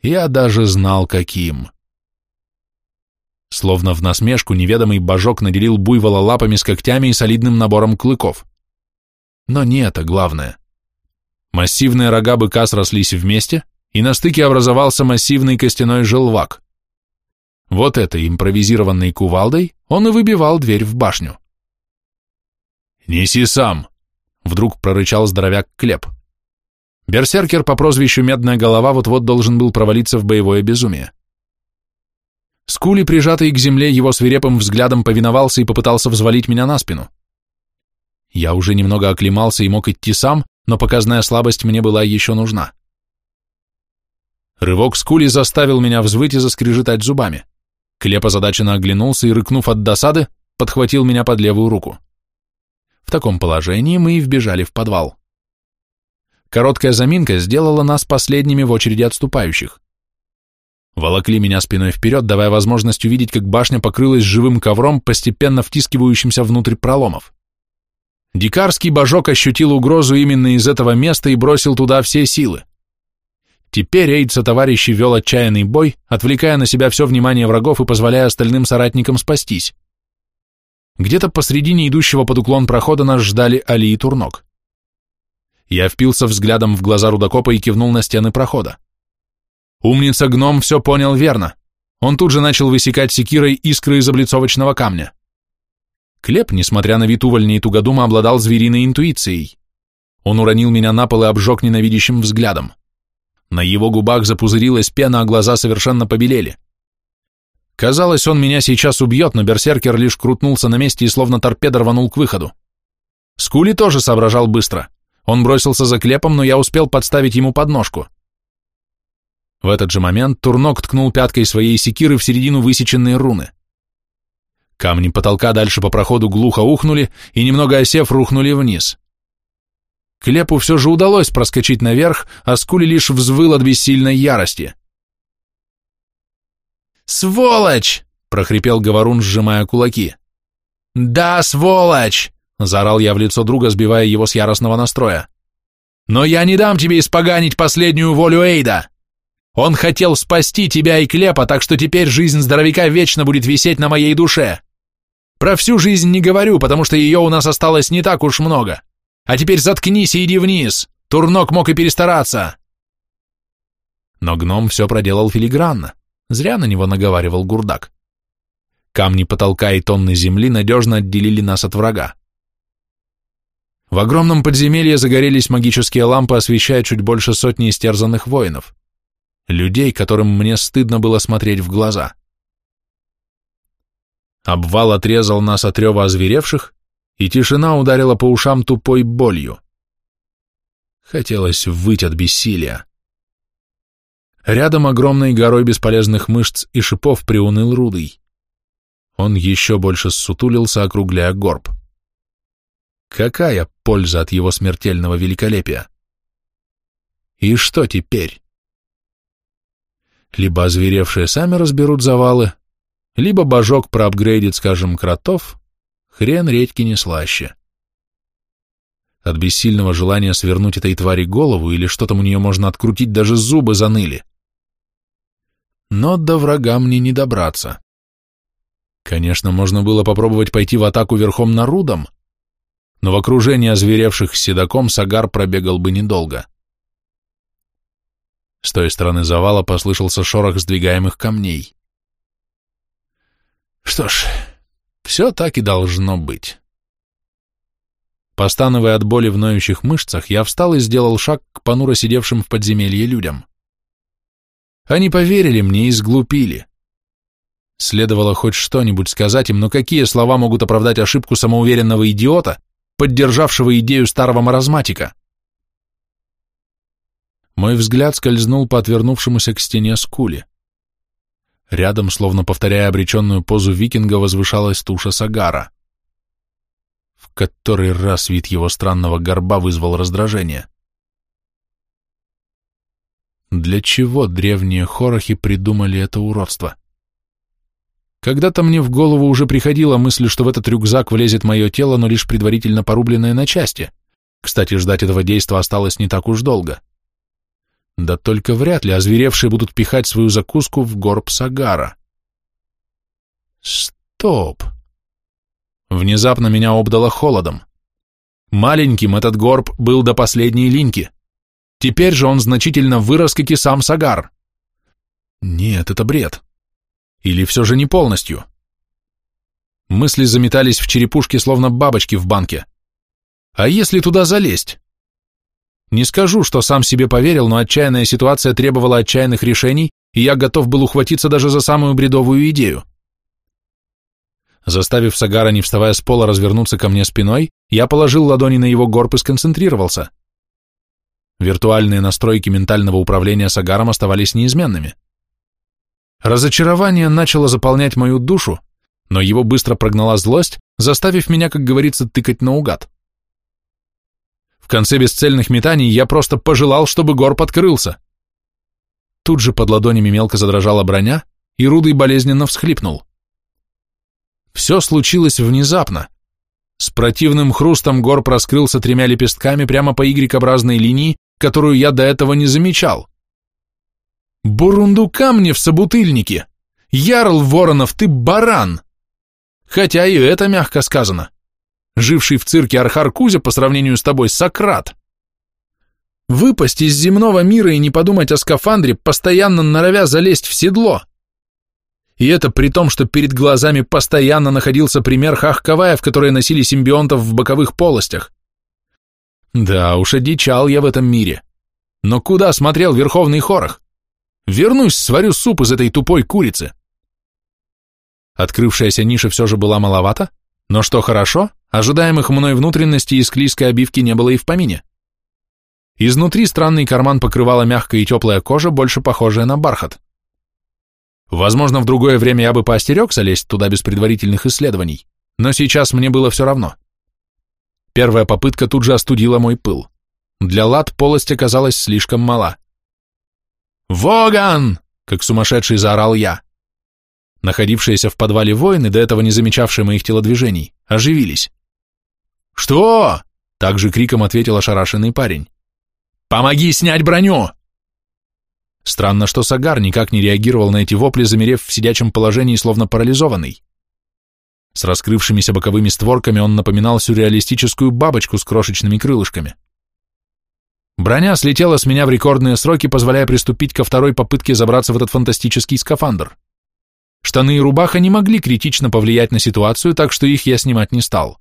Я даже знал, каким. Словно в насмешку неведомый божок наделил буйвола лапами с когтями и солидным набором клыков. Но не это главное. Массивные рога быка срослись вместе, и на стыке образовался массивный костяной желвак. Вот этой импровизированной кувалдой он и выбивал дверь в башню. «Неси сам!» — вдруг прорычал здоровяк Клеп. Берсеркер по прозвищу Медная Голова вот-вот должен был провалиться в боевое безумие. Скули, прижатый к земле, его свирепым взглядом повиновался и попытался взвалить меня на спину. Я уже немного оклемался и мог идти сам, но показная слабость мне была еще нужна. Рывок Скули заставил меня взвыть и заскрежетать зубами. Клеп озадаченно оглянулся и, рыкнув от досады, подхватил меня под левую руку. В таком положении мы и вбежали в подвал. Короткая заминка сделала нас последними в очереди отступающих. Волокли меня спиной вперед, давая возможность увидеть, как башня покрылась живым ковром, постепенно втискивающимся внутрь проломов. Дикарский божок ощутил угрозу именно из этого места и бросил туда все силы. Теперь Эйд товарищи вел отчаянный бой, отвлекая на себя все внимание врагов и позволяя остальным соратникам спастись. Где-то посредине идущего под уклон прохода нас ждали Али и Турнок. Я впился взглядом в глаза рудокопа и кивнул на стены прохода. Умница-гном все понял верно. Он тут же начал высекать секирой искры из облицовочного камня. Клеп, несмотря на вид увольня и тугодума, обладал звериной интуицией. Он уронил меня на пол и обжег ненавидящим взглядом. На его губах запузырилась пена, а глаза совершенно побелели. Казалось, он меня сейчас убьет, но берсеркер лишь крутнулся на месте и словно торпеда рванул к выходу. Скули тоже соображал быстро. Он бросился за клепом, но я успел подставить ему подножку. В этот же момент Турнок ткнул пяткой своей секиры в середину высеченной руны. Камни потолка дальше по проходу глухо ухнули и, немного осев, рухнули вниз. Клепу все же удалось проскочить наверх, а Скули лишь взвыл от бессильной ярости. «Сволочь!» — прохрипел Говорун, сжимая кулаки. «Да, сволочь!» — заорал я в лицо друга, сбивая его с яростного настроя. «Но я не дам тебе испоганить последнюю волю Эйда! Он хотел спасти тебя и Клепа, так что теперь жизнь здоровяка вечно будет висеть на моей душе. Про всю жизнь не говорю, потому что ее у нас осталось не так уж много. А теперь заткнись и иди вниз. Турнок мог и перестараться. Но гном все проделал филигранно. Зря на него наговаривал гурдак. Камни потолка и тонны земли надежно отделили нас от врага. В огромном подземелье загорелись магические лампы, освещая чуть больше сотни истерзанных воинов. Людей, которым мне стыдно было смотреть в глаза. Обвал отрезал нас от рева озверевших, и тишина ударила по ушам тупой болью. Хотелось выть от бессилия. Рядом огромной горой бесполезных мышц и шипов приуныл Рудый. Он еще больше ссутулился, округляя горб. Какая польза от его смертельного великолепия? И что теперь? Либо озверевшие сами разберут завалы, либо божок проапгрейдит, скажем, кротов, Хрен редьки не слаще. От бессильного желания свернуть этой твари голову или что там у нее можно открутить, даже зубы заныли. Но до врага мне не добраться. Конечно, можно было попробовать пойти в атаку верхом на Рудом, но в окружении озверевших седаком Сагар пробегал бы недолго. С той стороны завала послышался шорох сдвигаемых камней. Что ж, все так и должно быть. Постановая от боли в ноющих мышцах, я встал и сделал шаг к понуро сидевшим в подземелье людям. Они поверили мне и сглупили. Следовало хоть что-нибудь сказать им, но какие слова могут оправдать ошибку самоуверенного идиота, поддержавшего идею старого маразматика? Мой взгляд скользнул по отвернувшемуся к стене скуле. Рядом, словно повторяя обреченную позу викинга, возвышалась туша Сагара. В который раз вид его странного горба вызвал раздражение. Для чего древние хорохи придумали это уродство? Когда-то мне в голову уже приходила мысль, что в этот рюкзак влезет мое тело, но лишь предварительно порубленное на части. Кстати, ждать этого действа осталось не так уж долго. Да только вряд ли озверевшие будут пихать свою закуску в горб Сагара. Стоп! Внезапно меня обдало холодом. Маленьким этот горб был до последней линьки. Теперь же он значительно вырос, как и сам Сагар. Нет, это бред. Или все же не полностью? Мысли заметались в черепушке, словно бабочки в банке. А если туда залезть? Не скажу, что сам себе поверил, но отчаянная ситуация требовала отчаянных решений, и я готов был ухватиться даже за самую бредовую идею. Заставив Сагара, не вставая с пола, развернуться ко мне спиной, я положил ладони на его горб и сконцентрировался. Виртуальные настройки ментального управления Сагаром оставались неизменными. Разочарование начало заполнять мою душу, но его быстро прогнала злость, заставив меня, как говорится, тыкать наугад. Конце бесцельных метаний я просто пожелал, чтобы горб открылся. Тут же под ладонями мелко задрожала броня, и Рудый болезненно всхлипнул. Все случилось внезапно. С противным хрустом горб раскрылся тремя лепестками прямо по Y-образной линии, которую я до этого не замечал. Бурундука мне в собутыльнике! Ярл Воронов, ты баран! Хотя и это мягко сказано. Живший в цирке Архар Кузя по сравнению с тобой Сократ. Выпасть из земного мира и не подумать о скафандре, постоянно норовя залезть в седло. И это при том, что перед глазами постоянно находился пример хахкаваев, которые носили симбионтов в боковых полостях. Да уж, одичал я в этом мире. Но куда смотрел Верховный Хорох? Вернусь, сварю суп из этой тупой курицы. Открывшаяся ниша все же была маловата, но что хорошо, ожидаемых мной внутренностей и склизкой обивки не было и в помине. Изнутри странный карман покрывала мягкая и теплая кожа, больше похожая на бархат. Возможно, в другое время я бы поостерегся лезть туда без предварительных исследований, но сейчас мне было все равно. Первая попытка тут же остудила мой пыл. Для лад полость оказалась слишком мала. «Воган!» — как сумасшедший заорал я. Находившиеся в подвале воины, до этого не замечавшие моих телодвижений, оживились. «Что?» — также криком ответил ошарашенный парень. «Помоги снять броню!» Странно, что Сагар никак не реагировал на эти вопли, замерев в сидячем положении, словно парализованный. С раскрывшимися боковыми створками он напоминал сюрреалистическую бабочку с крошечными крылышками. Броня слетела с меня в рекордные сроки, позволяя приступить ко второй попытке забраться в этот фантастический скафандр. Штаны и рубаха не могли критично повлиять на ситуацию, так что их я снимать не стал.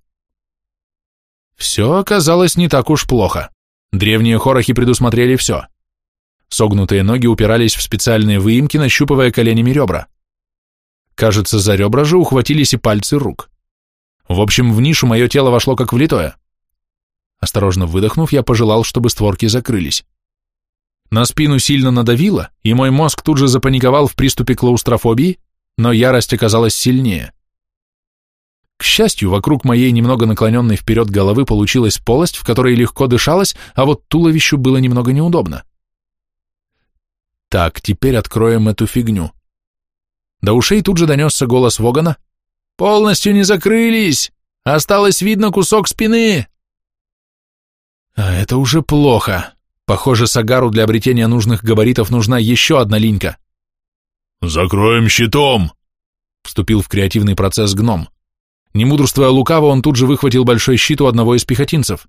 Все оказалось не так уж плохо. Древние хорохи предусмотрели все. Согнутые ноги упирались в специальные выемки, нащупывая коленями ребра. Кажется, за ребра же ухватились и пальцы рук. В общем, в нишу мое тело вошло как влитое. Осторожно выдохнув, я пожелал, чтобы створки закрылись. На спину сильно надавило, и мой мозг тут же запаниковал в приступе клаустрофобии, но ярость оказалась сильнее. К счастью, вокруг моей немного наклоненной вперед головы получилась полость, в которой легко дышалось, а вот туловищу было немного неудобно. Так, теперь откроем эту фигню. До ушей тут же донесся голос Вогана. «Полностью не закрылись! Осталось видно кусок спины!» А это уже плохо. Похоже, Сагару для обретения нужных габаритов нужна еще одна линька. «Закроем щитом!» вступил в креативный процесс гном. Не мудрствуя лукаво, он тут же выхватил большой щит у одного из пехотинцев.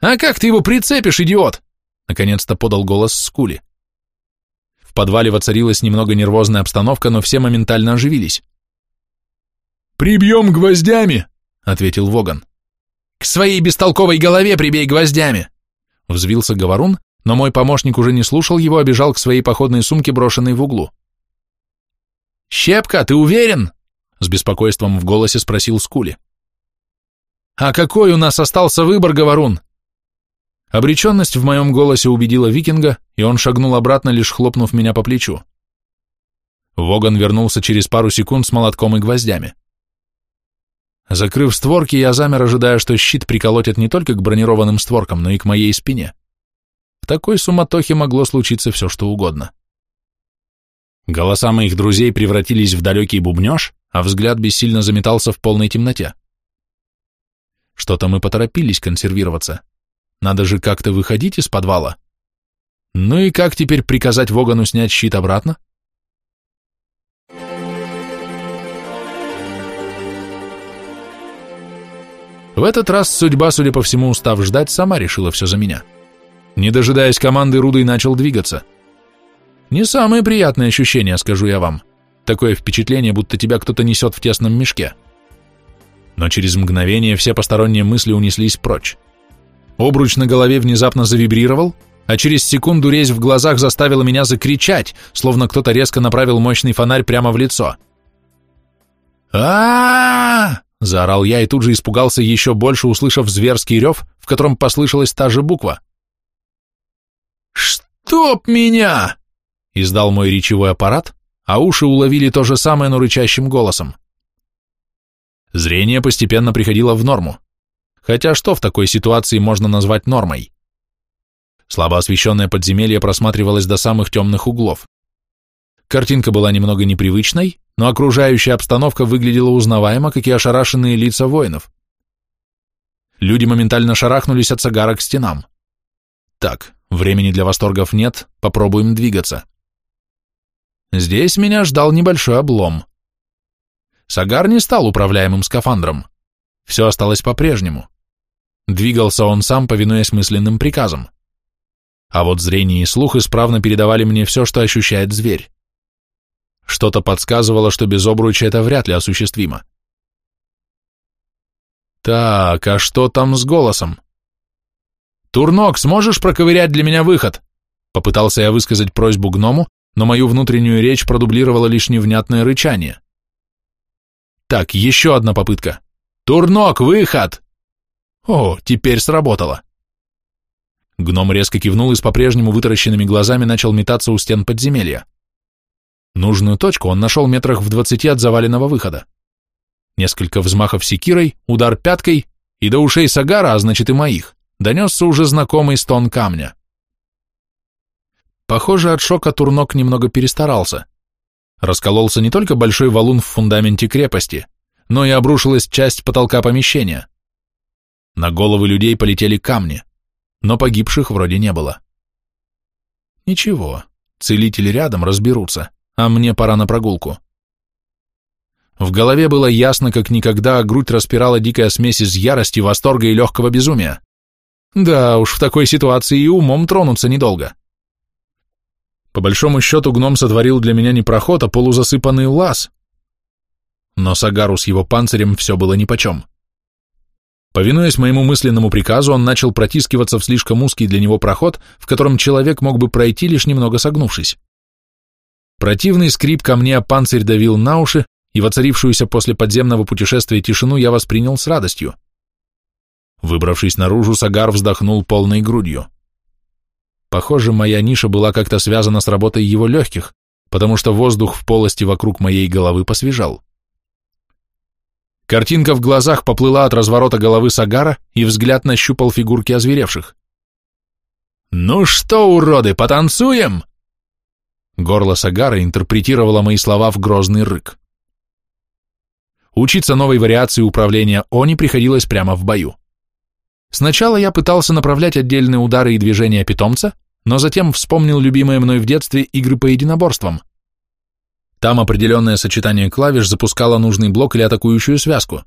«А как ты его прицепишь, идиот?» Наконец-то подал голос Скули. В подвале воцарилась немного нервозная обстановка, но все моментально оживились. «Прибьем гвоздями!» — ответил Воган. «К своей бестолковой голове прибей гвоздями!» Взвился Говорун, но мой помощник уже не слушал его, а бежал к своей походной сумке, брошенной в углу. «Щепка, ты уверен?» — с беспокойством в голосе спросил Скули. «А какой у нас остался выбор, Говорун?» Обреченность в моем голосе убедила викинга, и он шагнул обратно, лишь хлопнув меня по плечу. Воган вернулся через пару секунд с молотком и гвоздями. Закрыв створки, я замер, ожидая, что щит приколотят не только к бронированным створкам, но и к моей спине. В такой суматохе могло случиться все, что угодно. Голоса моих друзей превратились в далекий бубнеж, а взгляд бессильно заметался в полной темноте. Что-то мы поторопились консервироваться. Надо же как-то выходить из подвала. Ну и как теперь приказать Вогану снять щит обратно? В этот раз судьба, судя по всему, устав ждать, сама решила все за меня. Не дожидаясь команды, Рудой начал двигаться. Не самые приятные ощущения, скажу я вам. Такое впечатление, будто тебя кто-то несет в тесном мешке. Но через мгновение все посторонние мысли унеслись прочь. Обруч на голове внезапно завибрировал, а через секунду резь в глазах заставила меня закричать, словно кто-то резко направил мощный фонарь прямо в лицо. а, Заорал я и тут же испугался еще больше, услышав зверский рев, в котором послышалась та же буква. «Чтоб меня!» — издал мой речевой аппарат, а уши уловили то же самое, но рычащим голосом. Зрение постепенно приходило в норму. Хотя что в такой ситуации можно назвать нормой? Слабо освещенное подземелье просматривалось до самых темных углов. Картинка была немного непривычной, но окружающая обстановка выглядела узнаваемо, как и ошарашенные лица воинов. Люди моментально шарахнулись от Сагара к стенам. Так, времени для восторгов нет, попробуем двигаться. Здесь меня ждал небольшой облом. Сагар не стал управляемым скафандром. Все осталось по-прежнему. Двигался он сам, повинуясь мысленным приказам. А вот зрение и слух исправно передавали мне все, что ощущает зверь. Что-то подсказывало, что без обруча это вряд ли осуществимо. Так, а что там с голосом? «Турнок, сможешь проковырять для меня выход?» Попытался я высказать просьбу гному, но мою внутреннюю речь продублировало лишь невнятное рычание. Так, еще одна попытка. «Турнок, выход!» О, теперь сработало. Гном резко кивнул и с по-прежнему вытаращенными глазами начал метаться у стен подземелья. Нужную точку он нашел метрах в двадцати от заваленного выхода. Несколько взмахов секирой, удар пяткой, и до ушей Сагара, а значит и моих, донесся уже знакомый стон камня. Похоже, от шока Турнок немного перестарался. Раскололся не только большой валун в фундаменте крепости, но и обрушилась часть потолка помещения. На головы людей полетели камни, но погибших вроде не было. Ничего, целители рядом разберутся а мне пора на прогулку. В голове было ясно, как никогда, а грудь распирала дикая смесь из ярости, восторга и легкого безумия. Да уж, в такой ситуации и умом тронуться недолго. По большому счету, гном сотворил для меня не проход, а полузасыпанный лаз. Но Сагару с его панцирем все было нипочем. Повинуясь моему мысленному приказу, он начал протискиваться в слишком узкий для него проход, в котором человек мог бы пройти, лишь немного согнувшись. Противный скрип камня панцирь давил на уши, и воцарившуюся после подземного путешествия тишину я воспринял с радостью. Выбравшись наружу, Сагар вздохнул полной грудью. Похоже, моя ниша была как-то связана с работой его легких, потому что воздух в полости вокруг моей головы посвежал. Картинка в глазах поплыла от разворота головы Сагара, и взгляд нащупал фигурки озверевших. «Ну что, уроды, потанцуем?» Горло Сагара интерпретировало мои слова в грозный рык. Учиться новой вариации управления Они приходилось прямо в бою. Сначала я пытался направлять отдельные удары и движения питомца, но затем вспомнил любимые мной в детстве игры по единоборствам. Там определенное сочетание клавиш запускало нужный блок или атакующую связку.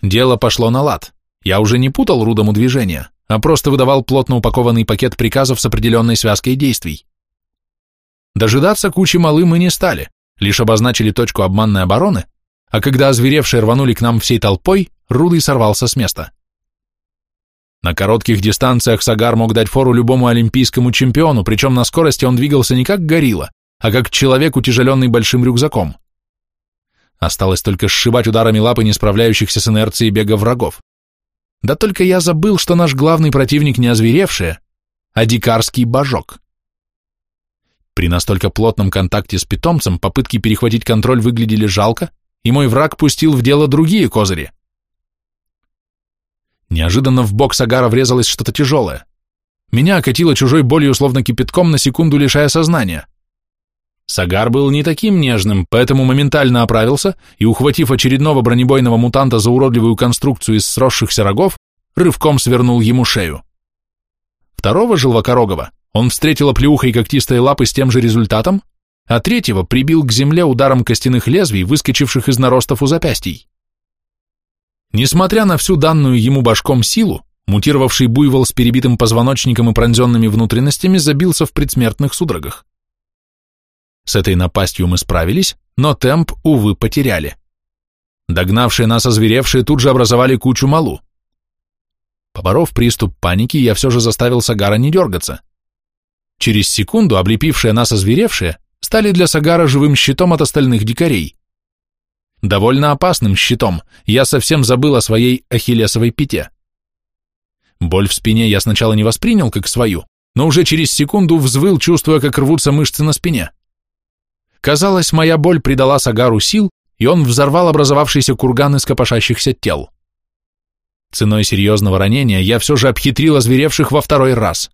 Дело пошло на лад. Я уже не путал Рудому движения, а просто выдавал плотно упакованный пакет приказов с определенной связкой действий. Дожидаться кучи малы мы не стали, лишь обозначили точку обманной обороны, а когда озверевшие рванули к нам всей толпой, Рудый сорвался с места. На коротких дистанциях Сагар мог дать фору любому олимпийскому чемпиону, причем на скорости он двигался не как горилла, а как человек, утяжеленный большим рюкзаком. Осталось только сшибать ударами лапы не справляющихся с инерцией бега врагов. Да только я забыл, что наш главный противник не озверевший, а дикарский божок. При настолько плотном контакте с питомцем попытки перехватить контроль выглядели жалко, и мой враг пустил в дело другие козыри. Неожиданно в бок Сагара врезалось что-то тяжелое. Меня окатило чужой болью, словно кипятком, на секунду лишая сознания. Сагар был не таким нежным, поэтому моментально оправился и, ухватив очередного бронебойного мутанта за уродливую конструкцию из сросшихся рогов, рывком свернул ему шею. Второго желвакорогого он встретил оплеухой когтистой лапы с тем же результатом, а третьего прибил к земле ударом костяных лезвий, выскочивших из наростов у запястий. Несмотря на всю данную ему башком силу, мутировавший буйвол с перебитым позвоночником и пронзенными внутренностями забился в предсмертных судорогах. С этой напастью мы справились, но темп, увы, потеряли. Догнавшие нас озверевшие тут же образовали кучу малу. Поборов приступ паники, я все же заставил Сагара не дергаться. Через секунду облепившие нас озверевшие стали для Сагара живым щитом от остальных дикарей. Довольно опасным щитом, я совсем забыл о своей ахиллесовой пяте. Боль в спине я сначала не воспринял как свою, но уже через секунду взвыл, чувствуя, как рвутся мышцы на спине. Казалось, моя боль придала Сагару сил, и он взорвал образовавшийся курган из копошащихся тел. Ценой серьезного ранения я все же обхитрил озверевших во второй раз.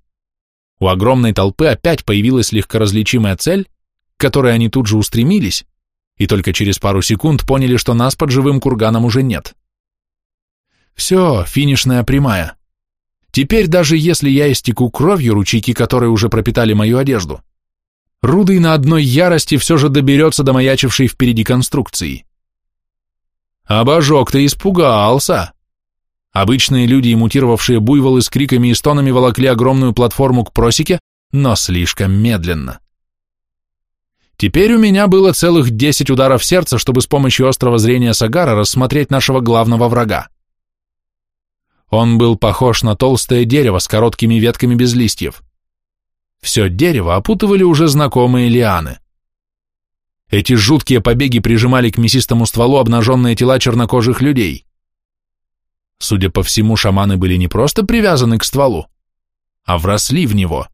У огромной толпы опять появилась легко различимая цель, к которой они тут же устремились, и только через пару секунд поняли, что нас под живым курганом уже нет. Все, финишная прямая. Теперь даже если я истеку кровью, ручейки которой уже пропитали мою одежду, Рудый на одной ярости все же доберется до маячившей впереди конструкции. Обожок, ты испугался. Обычные люди и мутировавшие буйволы с криками и стонами волокли огромную платформу к просеке, но слишком медленно. Теперь у меня было целых десять ударов сердца, чтобы с помощью острого зрения Сагара рассмотреть нашего главного врага. Он был похож на толстое дерево с короткими ветками без листьев. Все дерево опутывали уже знакомые лианы. Эти жуткие побеги прижимали к мясистому стволу обнаженные тела чернокожих людей. Судя по всему, шаманы были не просто привязаны к стволу, а вросли в него.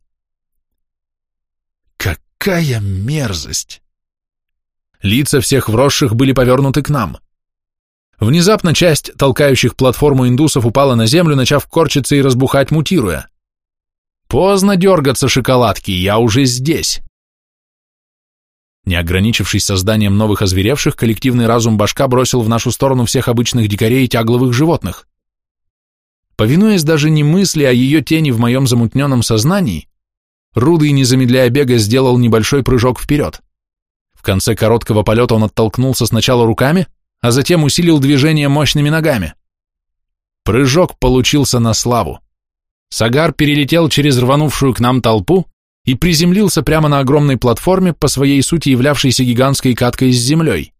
Какая мерзость! Лица всех вросших были повернуты к нам. Внезапно часть толкающих платформу индусов упала на землю, начав корчиться и разбухать, мутируя. Поздно дергаться, шоколадки, я уже здесь. Не ограничившись созданием новых озверевших, коллективный разум башка бросил в нашу сторону всех обычных дикарей и тягловых животных. Повинуясь даже не мысли, а ее тени в моем замутненном сознании, Рудый, не замедляя бега, сделал небольшой прыжок вперед. В конце короткого полета он оттолкнулся сначала руками, а затем усилил движение мощными ногами. Прыжок получился на славу. Сагар перелетел через рванувшую к нам толпу и приземлился прямо на огромной платформе, по своей сути являвшейся гигантской каткой с землей.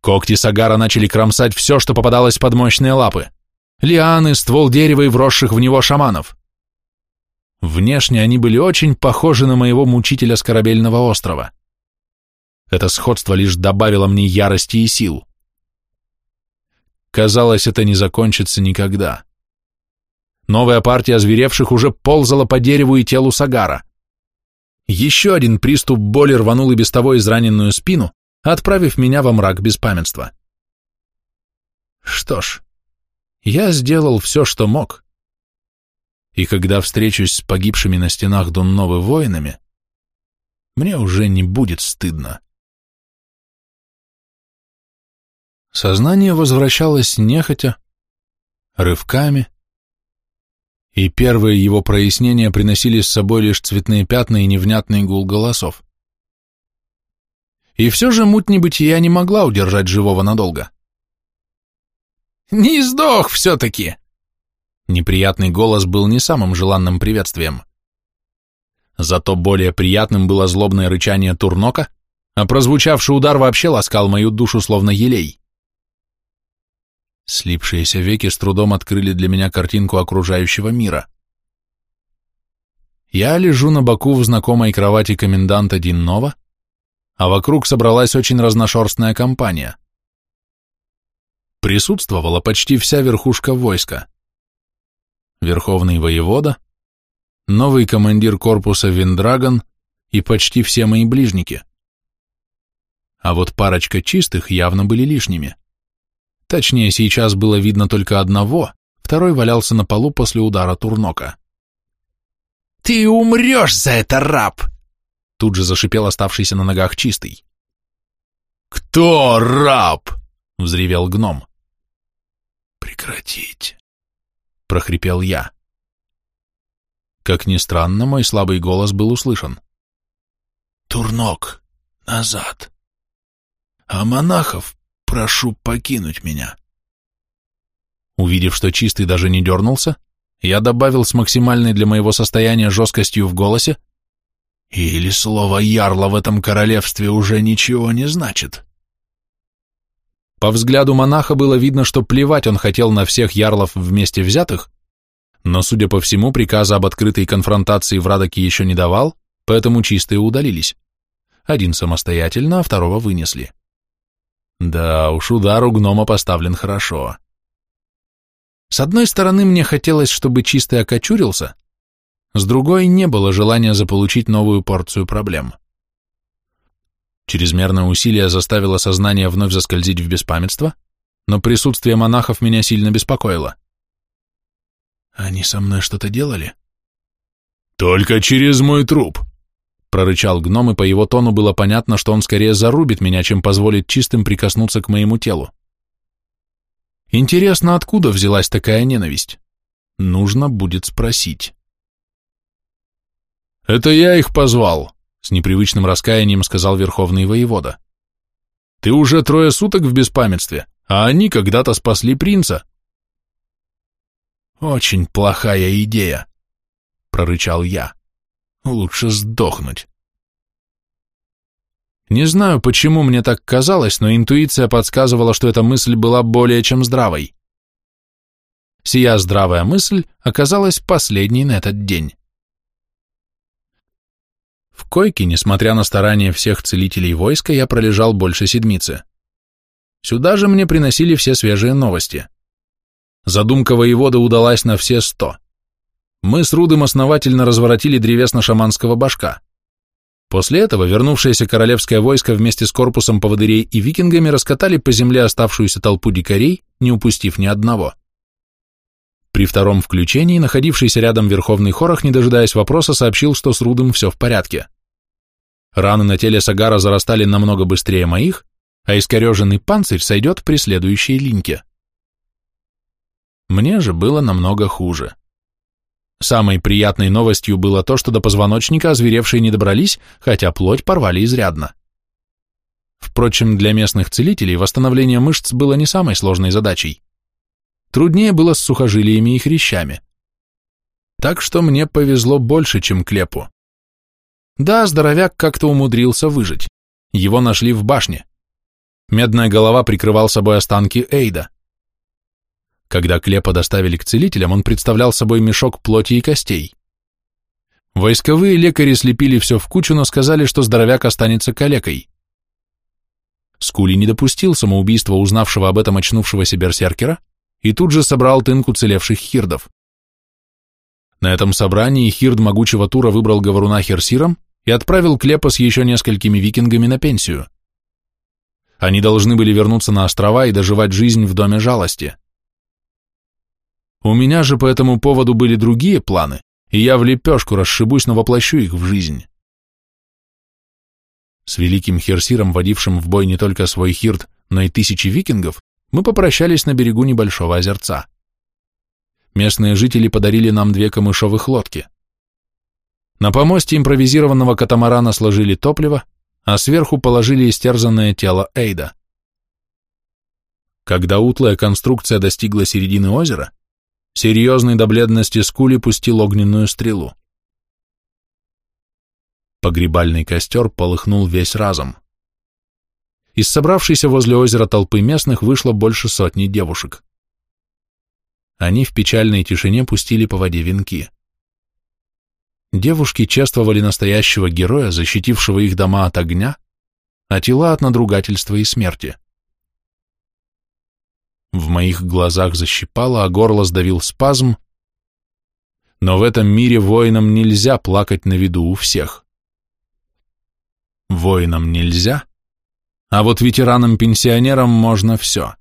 Когти Сагара начали кромсать все, что попадалось под мощные лапы. Лианы, ствол дерева и вросших в него шаманов. Внешне они были очень похожи на моего мучителя с корабельного острова. Это сходство лишь добавило мне ярости и сил. Казалось, это не закончится никогда. Новая партия озверевших уже ползала по дереву и телу Сагара. Еще один приступ боли рванул и без того израненную спину, отправив меня во мрак беспамятства. Что ж, я сделал все, что мог и когда встречусь с погибшими на стенах Дунновы воинами, мне уже не будет стыдно. Сознание возвращалось нехотя, рывками, и первые его прояснения приносили с собой лишь цветные пятна и невнятный гул голосов. И все же муть небытия не могла удержать живого надолго. «Не сдох все-таки!» Неприятный голос был не самым желанным приветствием. Зато более приятным было злобное рычание Турнока, а прозвучавший удар вообще ласкал мою душу словно елей. Слипшиеся веки с трудом открыли для меня картинку окружающего мира. Я лежу на боку в знакомой кровати коменданта Диннова, а вокруг собралась очень разношерстная компания. Присутствовала почти вся верхушка войска. Верховный воевода, новый командир корпуса Виндрагон и почти все мои ближники. А вот парочка чистых явно были лишними. Точнее, сейчас было видно только одного, второй валялся на полу после удара Турнока. «Ты умрешь за это, раб!» Тут же зашипел оставшийся на ногах чистый. «Кто раб?» — взревел гном. «Прекратить!» — прохрипел я. Как ни странно, мой слабый голос был услышан. «Турнок, назад! А монахов прошу покинуть меня. Увидев, что чистый даже не дернулся, я добавил с максимальной для моего состояния жесткостью в голосе, или слово «ярла» в этом королевстве уже ничего не значит. По взгляду монаха было видно, что плевать он хотел на всех ярлов вместе взятых, но, судя по всему, приказа об открытой конфронтации в Радоке еще не давал, поэтому чистые удалились. Один самостоятельно, а второго вынесли. Да уж, удар у гнома поставлен хорошо. С одной стороны, мне хотелось, чтобы чистый окочурился, с другой, не было желания заполучить новую порцию проблем. Чрезмерное усилие заставило сознание вновь заскользить в беспамятство, но присутствие монахов меня сильно беспокоило. Они со мной что-то делали? Только через мой труп, прорычал гном, и по его тону было понятно, что он скорее зарубит меня, чем позволит чистым прикоснуться к моему телу. Интересно, откуда взялась такая ненависть? Нужно будет спросить. «Это я их позвал», — непривычным раскаянием сказал Верховный воевода. «Ты уже трое суток в беспамятстве, а они когда-то спасли принца». «Очень плохая идея», — прорычал я. Лучше сдохнуть. Не знаю, почему мне так казалось, но интуиция подсказывала, что эта мысль была более чем здравой. Сия здравая мысль оказалась последней на этот день. В койке, несмотря на старания всех целителей войска, я пролежал больше седмицы. Сюда же мне приносили все свежие новости. Задумка воевода удалась на все сто мы с Рудым основательно разворотили древесно-шаманского башка. После этого вернувшееся королевское войско вместе с корпусом поводырей и викингами раскатали по земле оставшуюся толпу дикарей, не упустив ни одного. При втором включении находившийся рядом Верховный Хорох, не дожидаясь вопроса, сообщил, что с Рудым все в порядке. Раны на теле Сагара зарастали намного быстрее моих, а искореженный панцирь сойдет при следующей линьке. Мне же было намного хуже. Самой приятной новостью было то, что до позвоночника озверевшие не добрались, хотя плоть порвали изрядно. Впрочем, для местных целителей восстановление мышц было не самой сложной задачей. Труднее было с сухожилиями и хрящами. Так что мне повезло больше, чем Клепу. Да, здоровяк как-то умудрился выжить. Его нашли в башне. Медная голова прикрывал собой останки Эйда. Когда Клепа доставили к целителям, он представлял собой мешок плоти и костей. Войсковые лекари слепили все в кучу, но сказали, что здоровяк останется калекой. Скули не допустил самоубийства узнавшего об этом очнувшегося берсеркера и тут же собрал тынку целевших хирдов. На этом собрании хирд могучего тура выбрал говоруна Херсиром и отправил Клепа с еще несколькими викингами на пенсию. Они должны были вернуться на острова и доживать жизнь в доме жалости. У меня же по этому поводу были другие планы, и я в лепешку расшибусь, но воплощу их в жизнь. С великим Херсиром, водившим в бой не только свой хирт, но и тысячи викингов, мы попрощались на берегу небольшого озерца. Местные жители подарили нам две камышовых лодки. На помосте импровизированного катамарана сложили топливо, а сверху положили истерзанное тело Эйда. Когда утлая конструкция достигла середины озера, серьезный до бледности скули пустил огненную стрелу. Погребальный костер полыхнул весь разом. Из собравшейся возле озера толпы местных вышло больше сотни девушек. Они в печальной тишине пустили по воде венки. Девушки чествовали настоящего героя, защитившего их дома от огня, а тела от надругательства и смерти. В моих глазах защипало, а горло сдавил спазм, но в этом мире воинам нельзя плакать на виду у всех. Воинам нельзя, а вот ветеранам-пенсионерам можно все.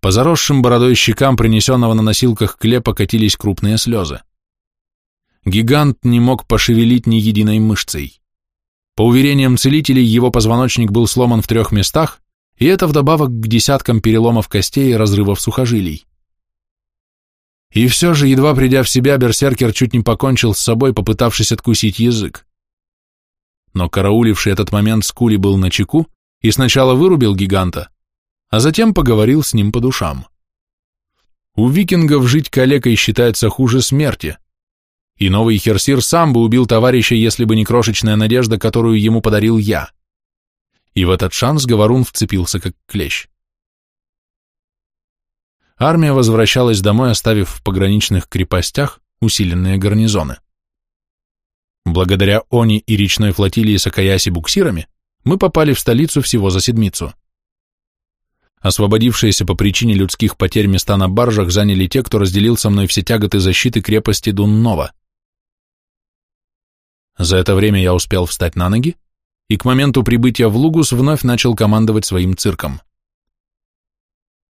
По заросшим бородой щекам принесенного на носилках клепа катились крупные слезы. Гигант не мог пошевелить ни единой мышцей. По уверениям целителей, его позвоночник был сломан в трех местах, и это вдобавок к десяткам переломов костей и разрывов сухожилий. И все же, едва придя в себя, берсеркер чуть не покончил с собой, попытавшись откусить язык. Но карауливший этот момент Скули был на чеку и сначала вырубил гиганта, а затем поговорил с ним по душам. У викингов жить калекой считается хуже смерти, и новый Херсир сам бы убил товарища, если бы не крошечная надежда, которую ему подарил я и в этот шанс Говорун вцепился как клещ. Армия возвращалась домой, оставив в пограничных крепостях усиленные гарнизоны. Благодаря Они и речной флотилии с Акаяси буксирами мы попали в столицу всего за седмицу. Освободившиеся по причине людских потерь места на баржах заняли те, кто разделил со мной все тяготы защиты крепости Дуннова. За это время я успел встать на ноги и к моменту прибытия в Лугус вновь начал командовать своим цирком.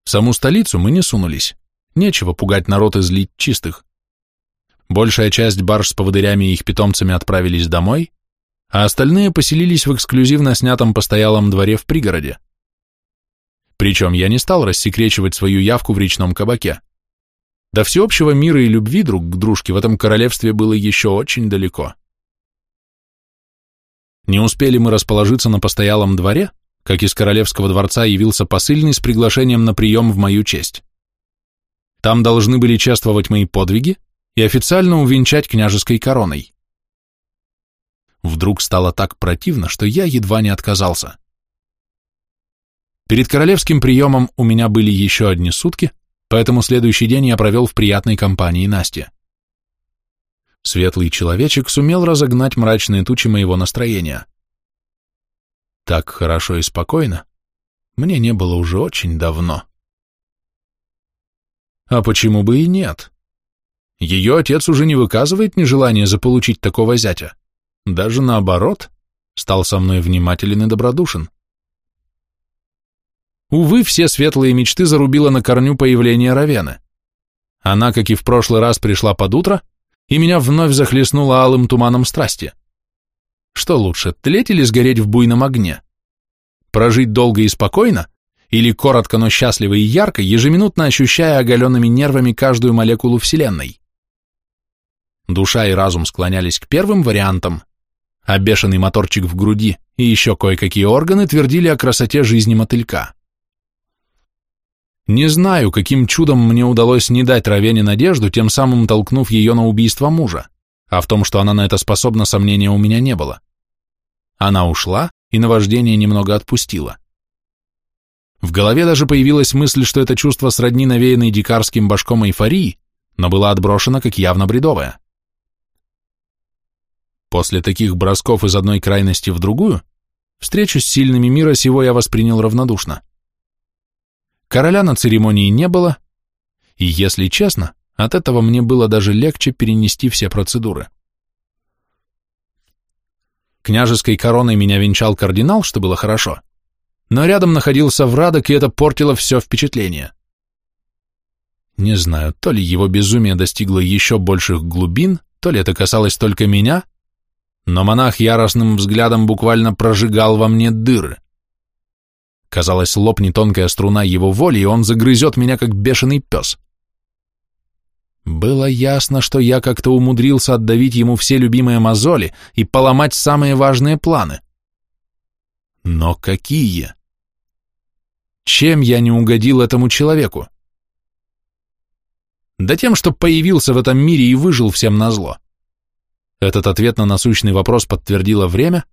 В саму столицу мы не сунулись, нечего пугать народ и злить чистых. Большая часть барж с поводырями и их питомцами отправились домой, а остальные поселились в эксклюзивно снятом постоялом дворе в пригороде. Причем я не стал рассекречивать свою явку в речном кабаке. До всеобщего мира и любви друг к дружке в этом королевстве было еще очень далеко. Не успели мы расположиться на постоялом дворе, как из королевского дворца явился посыльный с приглашением на прием в мою честь. Там должны были чествовать мои подвиги и официально увенчать княжеской короной. Вдруг стало так противно, что я едва не отказался. Перед королевским приемом у меня были еще одни сутки, поэтому следующий день я провел в приятной компании Насти. Светлый человечек сумел разогнать мрачные тучи моего настроения. Так хорошо и спокойно мне не было уже очень давно. А почему бы и нет? Ее отец уже не выказывает нежелания заполучить такого зятя. Даже наоборот, стал со мной внимателен и добродушен. Увы, все светлые мечты зарубила на корню появление Равены. Она, как и в прошлый раз, пришла под утро, и меня вновь захлестнуло алым туманом страсти. Что лучше, тлеть или сгореть в буйном огне? Прожить долго и спокойно, или коротко, но счастливо и ярко, ежеминутно ощущая оголенными нервами каждую молекулу Вселенной? Душа и разум склонялись к первым вариантам, а бешеный моторчик в груди и еще кое-какие органы твердили о красоте жизни мотылька. Не знаю, каким чудом мне удалось не дать Равене надежду, тем самым толкнув ее на убийство мужа, а в том, что она на это способна, сомнения у меня не было. Она ушла, и наваждение немного отпустило. В голове даже появилась мысль, что это чувство сродни навеянной дикарским башком эйфории, но была отброшена как явно бредовая. После таких бросков из одной крайности в другую, встречу с сильными мира сего я воспринял равнодушно. Короля на церемонии не было, и, если честно, от этого мне было даже легче перенести все процедуры. Княжеской короной меня венчал кардинал, что было хорошо, но рядом находился Врадок, и это портило все впечатление. Не знаю, то ли его безумие достигло еще больших глубин, то ли это касалось только меня, но монах яростным взглядом буквально прожигал во мне дыры. Казалось, лопни тонкая струна его воли, и он загрызет меня, как бешеный пес. Было ясно, что я как-то умудрился отдавить ему все любимые мозоли и поломать самые важные планы. Но какие? Чем я не угодил этому человеку? Да тем, что появился в этом мире и выжил всем назло. Этот ответ на насущный вопрос подтвердило время,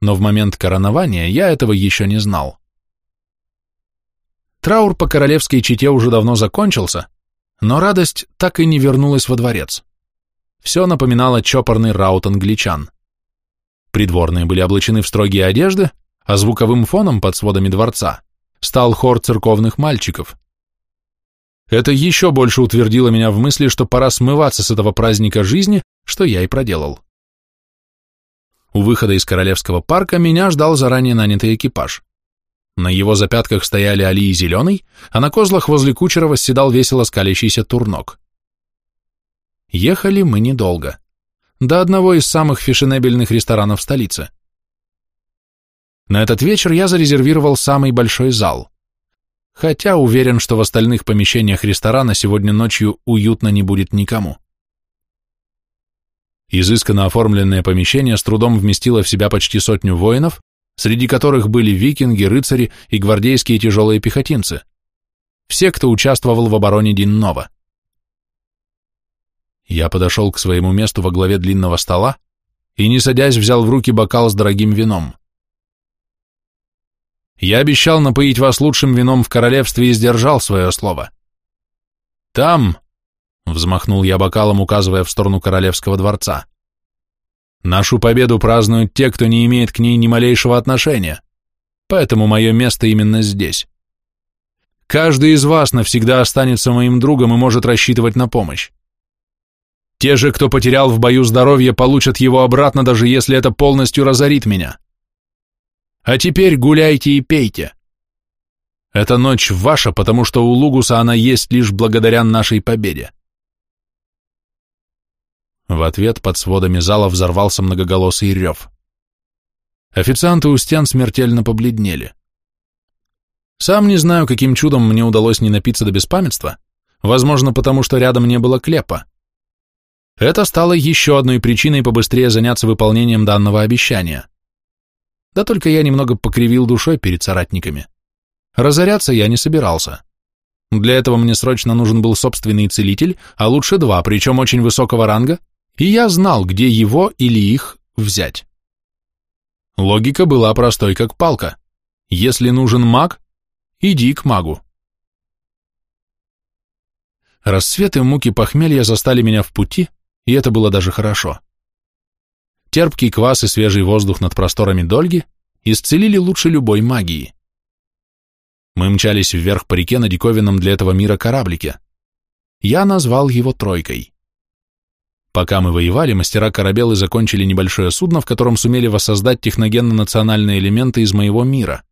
но в момент коронования я этого еще не знал. Траур по королевской чете уже давно закончился, но радость так и не вернулась во дворец. Все напоминало чопорный раут англичан. Придворные были облачены в строгие одежды, а звуковым фоном под сводами дворца стал хор церковных мальчиков. Это еще больше утвердило меня в мысли, что пора смываться с этого праздника жизни, что я и проделал. У выхода из Королевского парка меня ждал заранее нанятый экипаж. На его запятках стояли Али и Зеленый, а на козлах возле кучера восседал весело скалящийся турнок. Ехали мы недолго. До одного из самых фешенебельных ресторанов столицы. На этот вечер я зарезервировал самый большой зал. Хотя уверен, что в остальных помещениях ресторана сегодня ночью уютно не будет никому. Изысканно оформленное помещение с трудом вместило в себя почти сотню воинов, среди которых были викинги, рыцари и гвардейские тяжелые пехотинцы. Все, кто участвовал в обороне Диннова. Я подошел к своему месту во главе длинного стола и, не садясь, взял в руки бокал с дорогим вином. Я обещал напоить вас лучшим вином в королевстве и сдержал свое слово. Там, — взмахнул я бокалом, указывая в сторону королевского дворца, — нашу победу празднуют те, кто не имеет к ней ни малейшего отношения, поэтому мое место именно здесь. Каждый из вас навсегда останется моим другом и может рассчитывать на помощь. Те же, кто потерял в бою здоровье, получат его обратно, даже если это полностью разорит меня. А теперь гуляйте и пейте. Эта ночь ваша, потому что у Лугуса она есть лишь благодаря нашей победе. В ответ под сводами зала взорвался многоголосый рев. Официанты у стен смертельно побледнели. Сам не знаю, каким чудом мне удалось не напиться до беспамятства, возможно, потому что рядом не было клепа. Это стало еще одной причиной побыстрее заняться выполнением данного обещания. Да только я немного покривил душой перед соратниками. Разоряться я не собирался. Для этого мне срочно нужен был собственный целитель, а лучше два, причем очень высокого ранга, и я знал, где его или их взять. Логика была простой, как палка. Если нужен маг, иди к магу. Рассветы муки похмелья застали меня в пути, и это было даже хорошо терпкий квас и свежий воздух над просторами Дольги исцелили лучше любой магии. Мы мчались вверх по реке на диковинном для этого мира кораблике. Я назвал его «тройкой». Пока мы воевали, мастера корабелы закончили небольшое судно, в котором сумели воссоздать техногенно-национальные элементы из моего мира.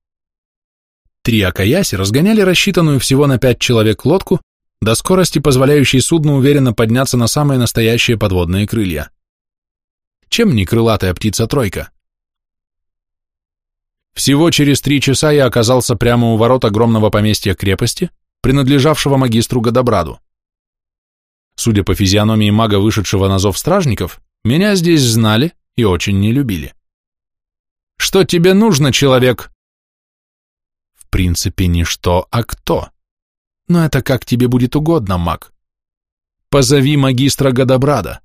Три Акаяси разгоняли рассчитанную всего на пять человек лодку до скорости, позволяющей судну уверенно подняться на самые настоящие подводные крылья. Чем не крылатая птица-тройка? Всего через три часа я оказался прямо у ворот огромного поместья крепости, принадлежавшего магистру Годобраду. Судя по физиономии мага, вышедшего на зов стражников, меня здесь знали и очень не любили. «Что тебе нужно, человек?» «В принципе, не что, а кто. Но это как тебе будет угодно, маг. Позови магистра Годобрада.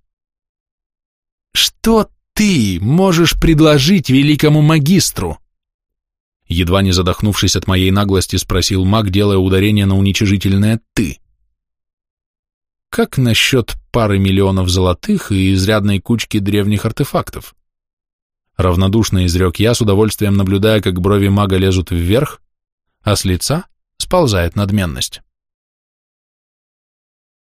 Что ты можешь предложить великому магистру? Едва не задохнувшись от моей наглости, спросил маг, делая ударение на уничижительное «ты». Как насчет пары миллионов золотых и изрядной кучки древних артефактов? Равнодушно изрек я, с удовольствием наблюдая, как брови мага лезут вверх, а с лица сползает надменность.